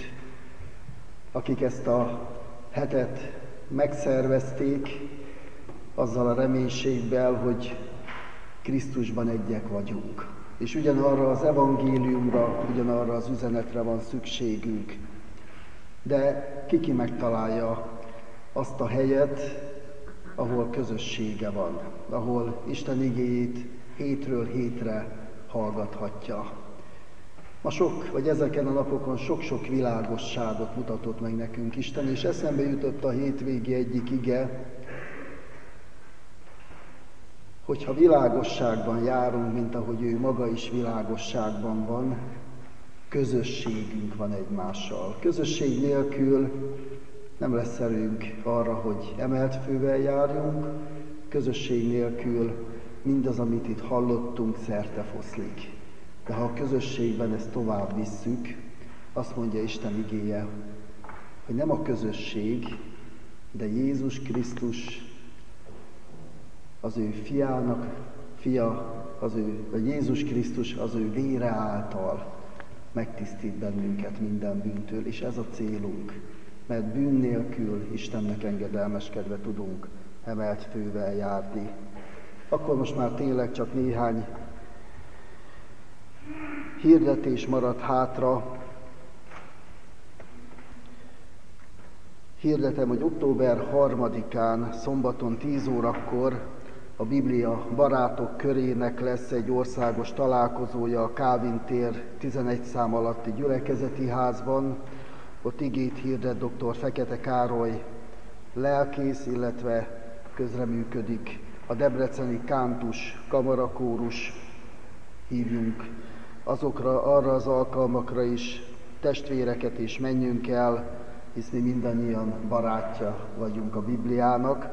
Speaker 1: akik ezt a hetet megszervezték, azzal a reménységgel, hogy Krisztusban egyek vagyunk. És ugyanarra az evangéliumra, ugyanarra az üzenetre van szükségünk. De kiki megtalálja azt a helyet, ahol közössége van, ahol Isten igéjét hétről hétre hallgathatja. Ma sok, vagy ezeken a napokon sok-sok világosságot mutatott meg nekünk Isten, és eszembe jutott a hétvégi egyik ige, hogyha világosságban járunk, mint ahogy ő maga is világosságban van, közösségünk van egymással. Közösség nélkül nem lesz erőnk arra, hogy emelt fővel járjunk, közösség nélkül mindaz, amit itt hallottunk, szerte foszlik. De ha a közösségben ezt tovább visszük, azt mondja Isten igéje, hogy nem a közösség, de Jézus Krisztus az ő fiának, fia, az ő, vagy Jézus Krisztus az ő vére által megtisztít bennünket minden bűntől, és ez a célunk, mert bűn nélkül Istennek engedelmeskedve tudunk emelt fővel járni. Akkor most már tényleg csak néhány hirdetés maradt hátra. Hirdetem, hogy október 3-án, szombaton 10 órakor a Biblia barátok körének lesz egy országos találkozója a Kávin tér 11 szám alatti gyülekezeti házban. Ott igét hirdet dr. Fekete Károly lelkész, illetve közreműködik a Debreceni Kántus kamarakórus. Hívjunk azokra, arra az alkalmakra is testvéreket, és menjünk el, hisz mi mindannyian barátja vagyunk a Bibliának.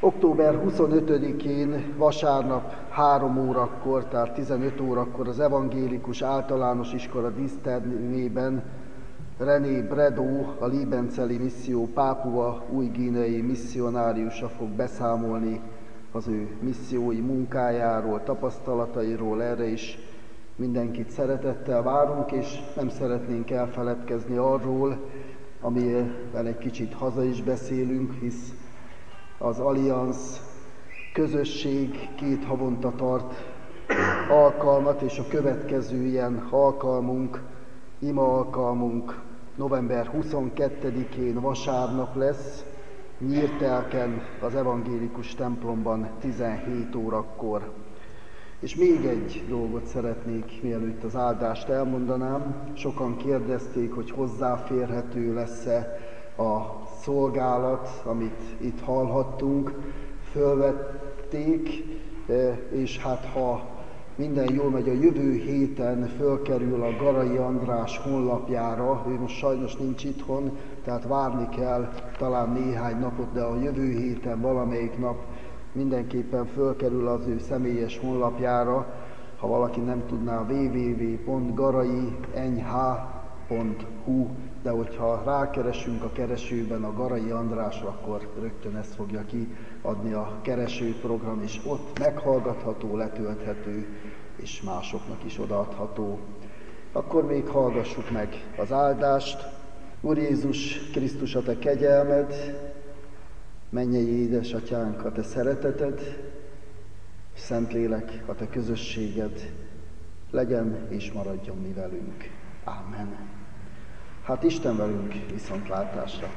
Speaker 1: Október 25-én vasárnap 3 órakor, tehát 15 órakor az Evangélikus Általános Iskola dísztermében René Bredó, a Liebenceli Misszió Pápua új-gínei misszionáriusa fog beszámolni az ő missziói munkájáról, tapasztalatairól, erre is mindenkit szeretettel várunk, és nem szeretnénk elfeledkezni arról, amivel egy kicsit haza is beszélünk, hisz az Allianz közösség két havonta tart alkalmat, és a következő ilyen alkalmunk, ima alkalmunk november 22-én vasárnap lesz, nyírtelken az evangélikus templomban 17 órakor. És még egy dolgot szeretnék, mielőtt az áldást elmondanám. Sokan kérdezték, hogy hozzáférhető lesz-e a szolgálat, amit itt hallhattunk. Fölvették, e, és hát ha minden jól megy, a jövő héten fölkerül a Garai András honlapjára, ő most sajnos nincs itthon, tehát várni kell talán néhány napot, de a jövő héten valamelyik nap mindenképpen fölkerül az ő személyes honlapjára, ha valaki nem tudná, www.garai.nh.hu, de hogyha rákeresünk a keresőben a Garai Andrásra, akkor rögtön ezt fogja kiadni a keresőprogram, és ott meghallgatható, letölthető, és másoknak is odaadható. Akkor még hallgassuk meg az áldást. Úr Jézus Krisztus, a Te kegyelmed, mennyei édesatyánk, a Te szereteted, Szentlélek, a Te közösséged legyen és maradjon mi velünk. Amen. Hát Isten velünk viszontlátásra.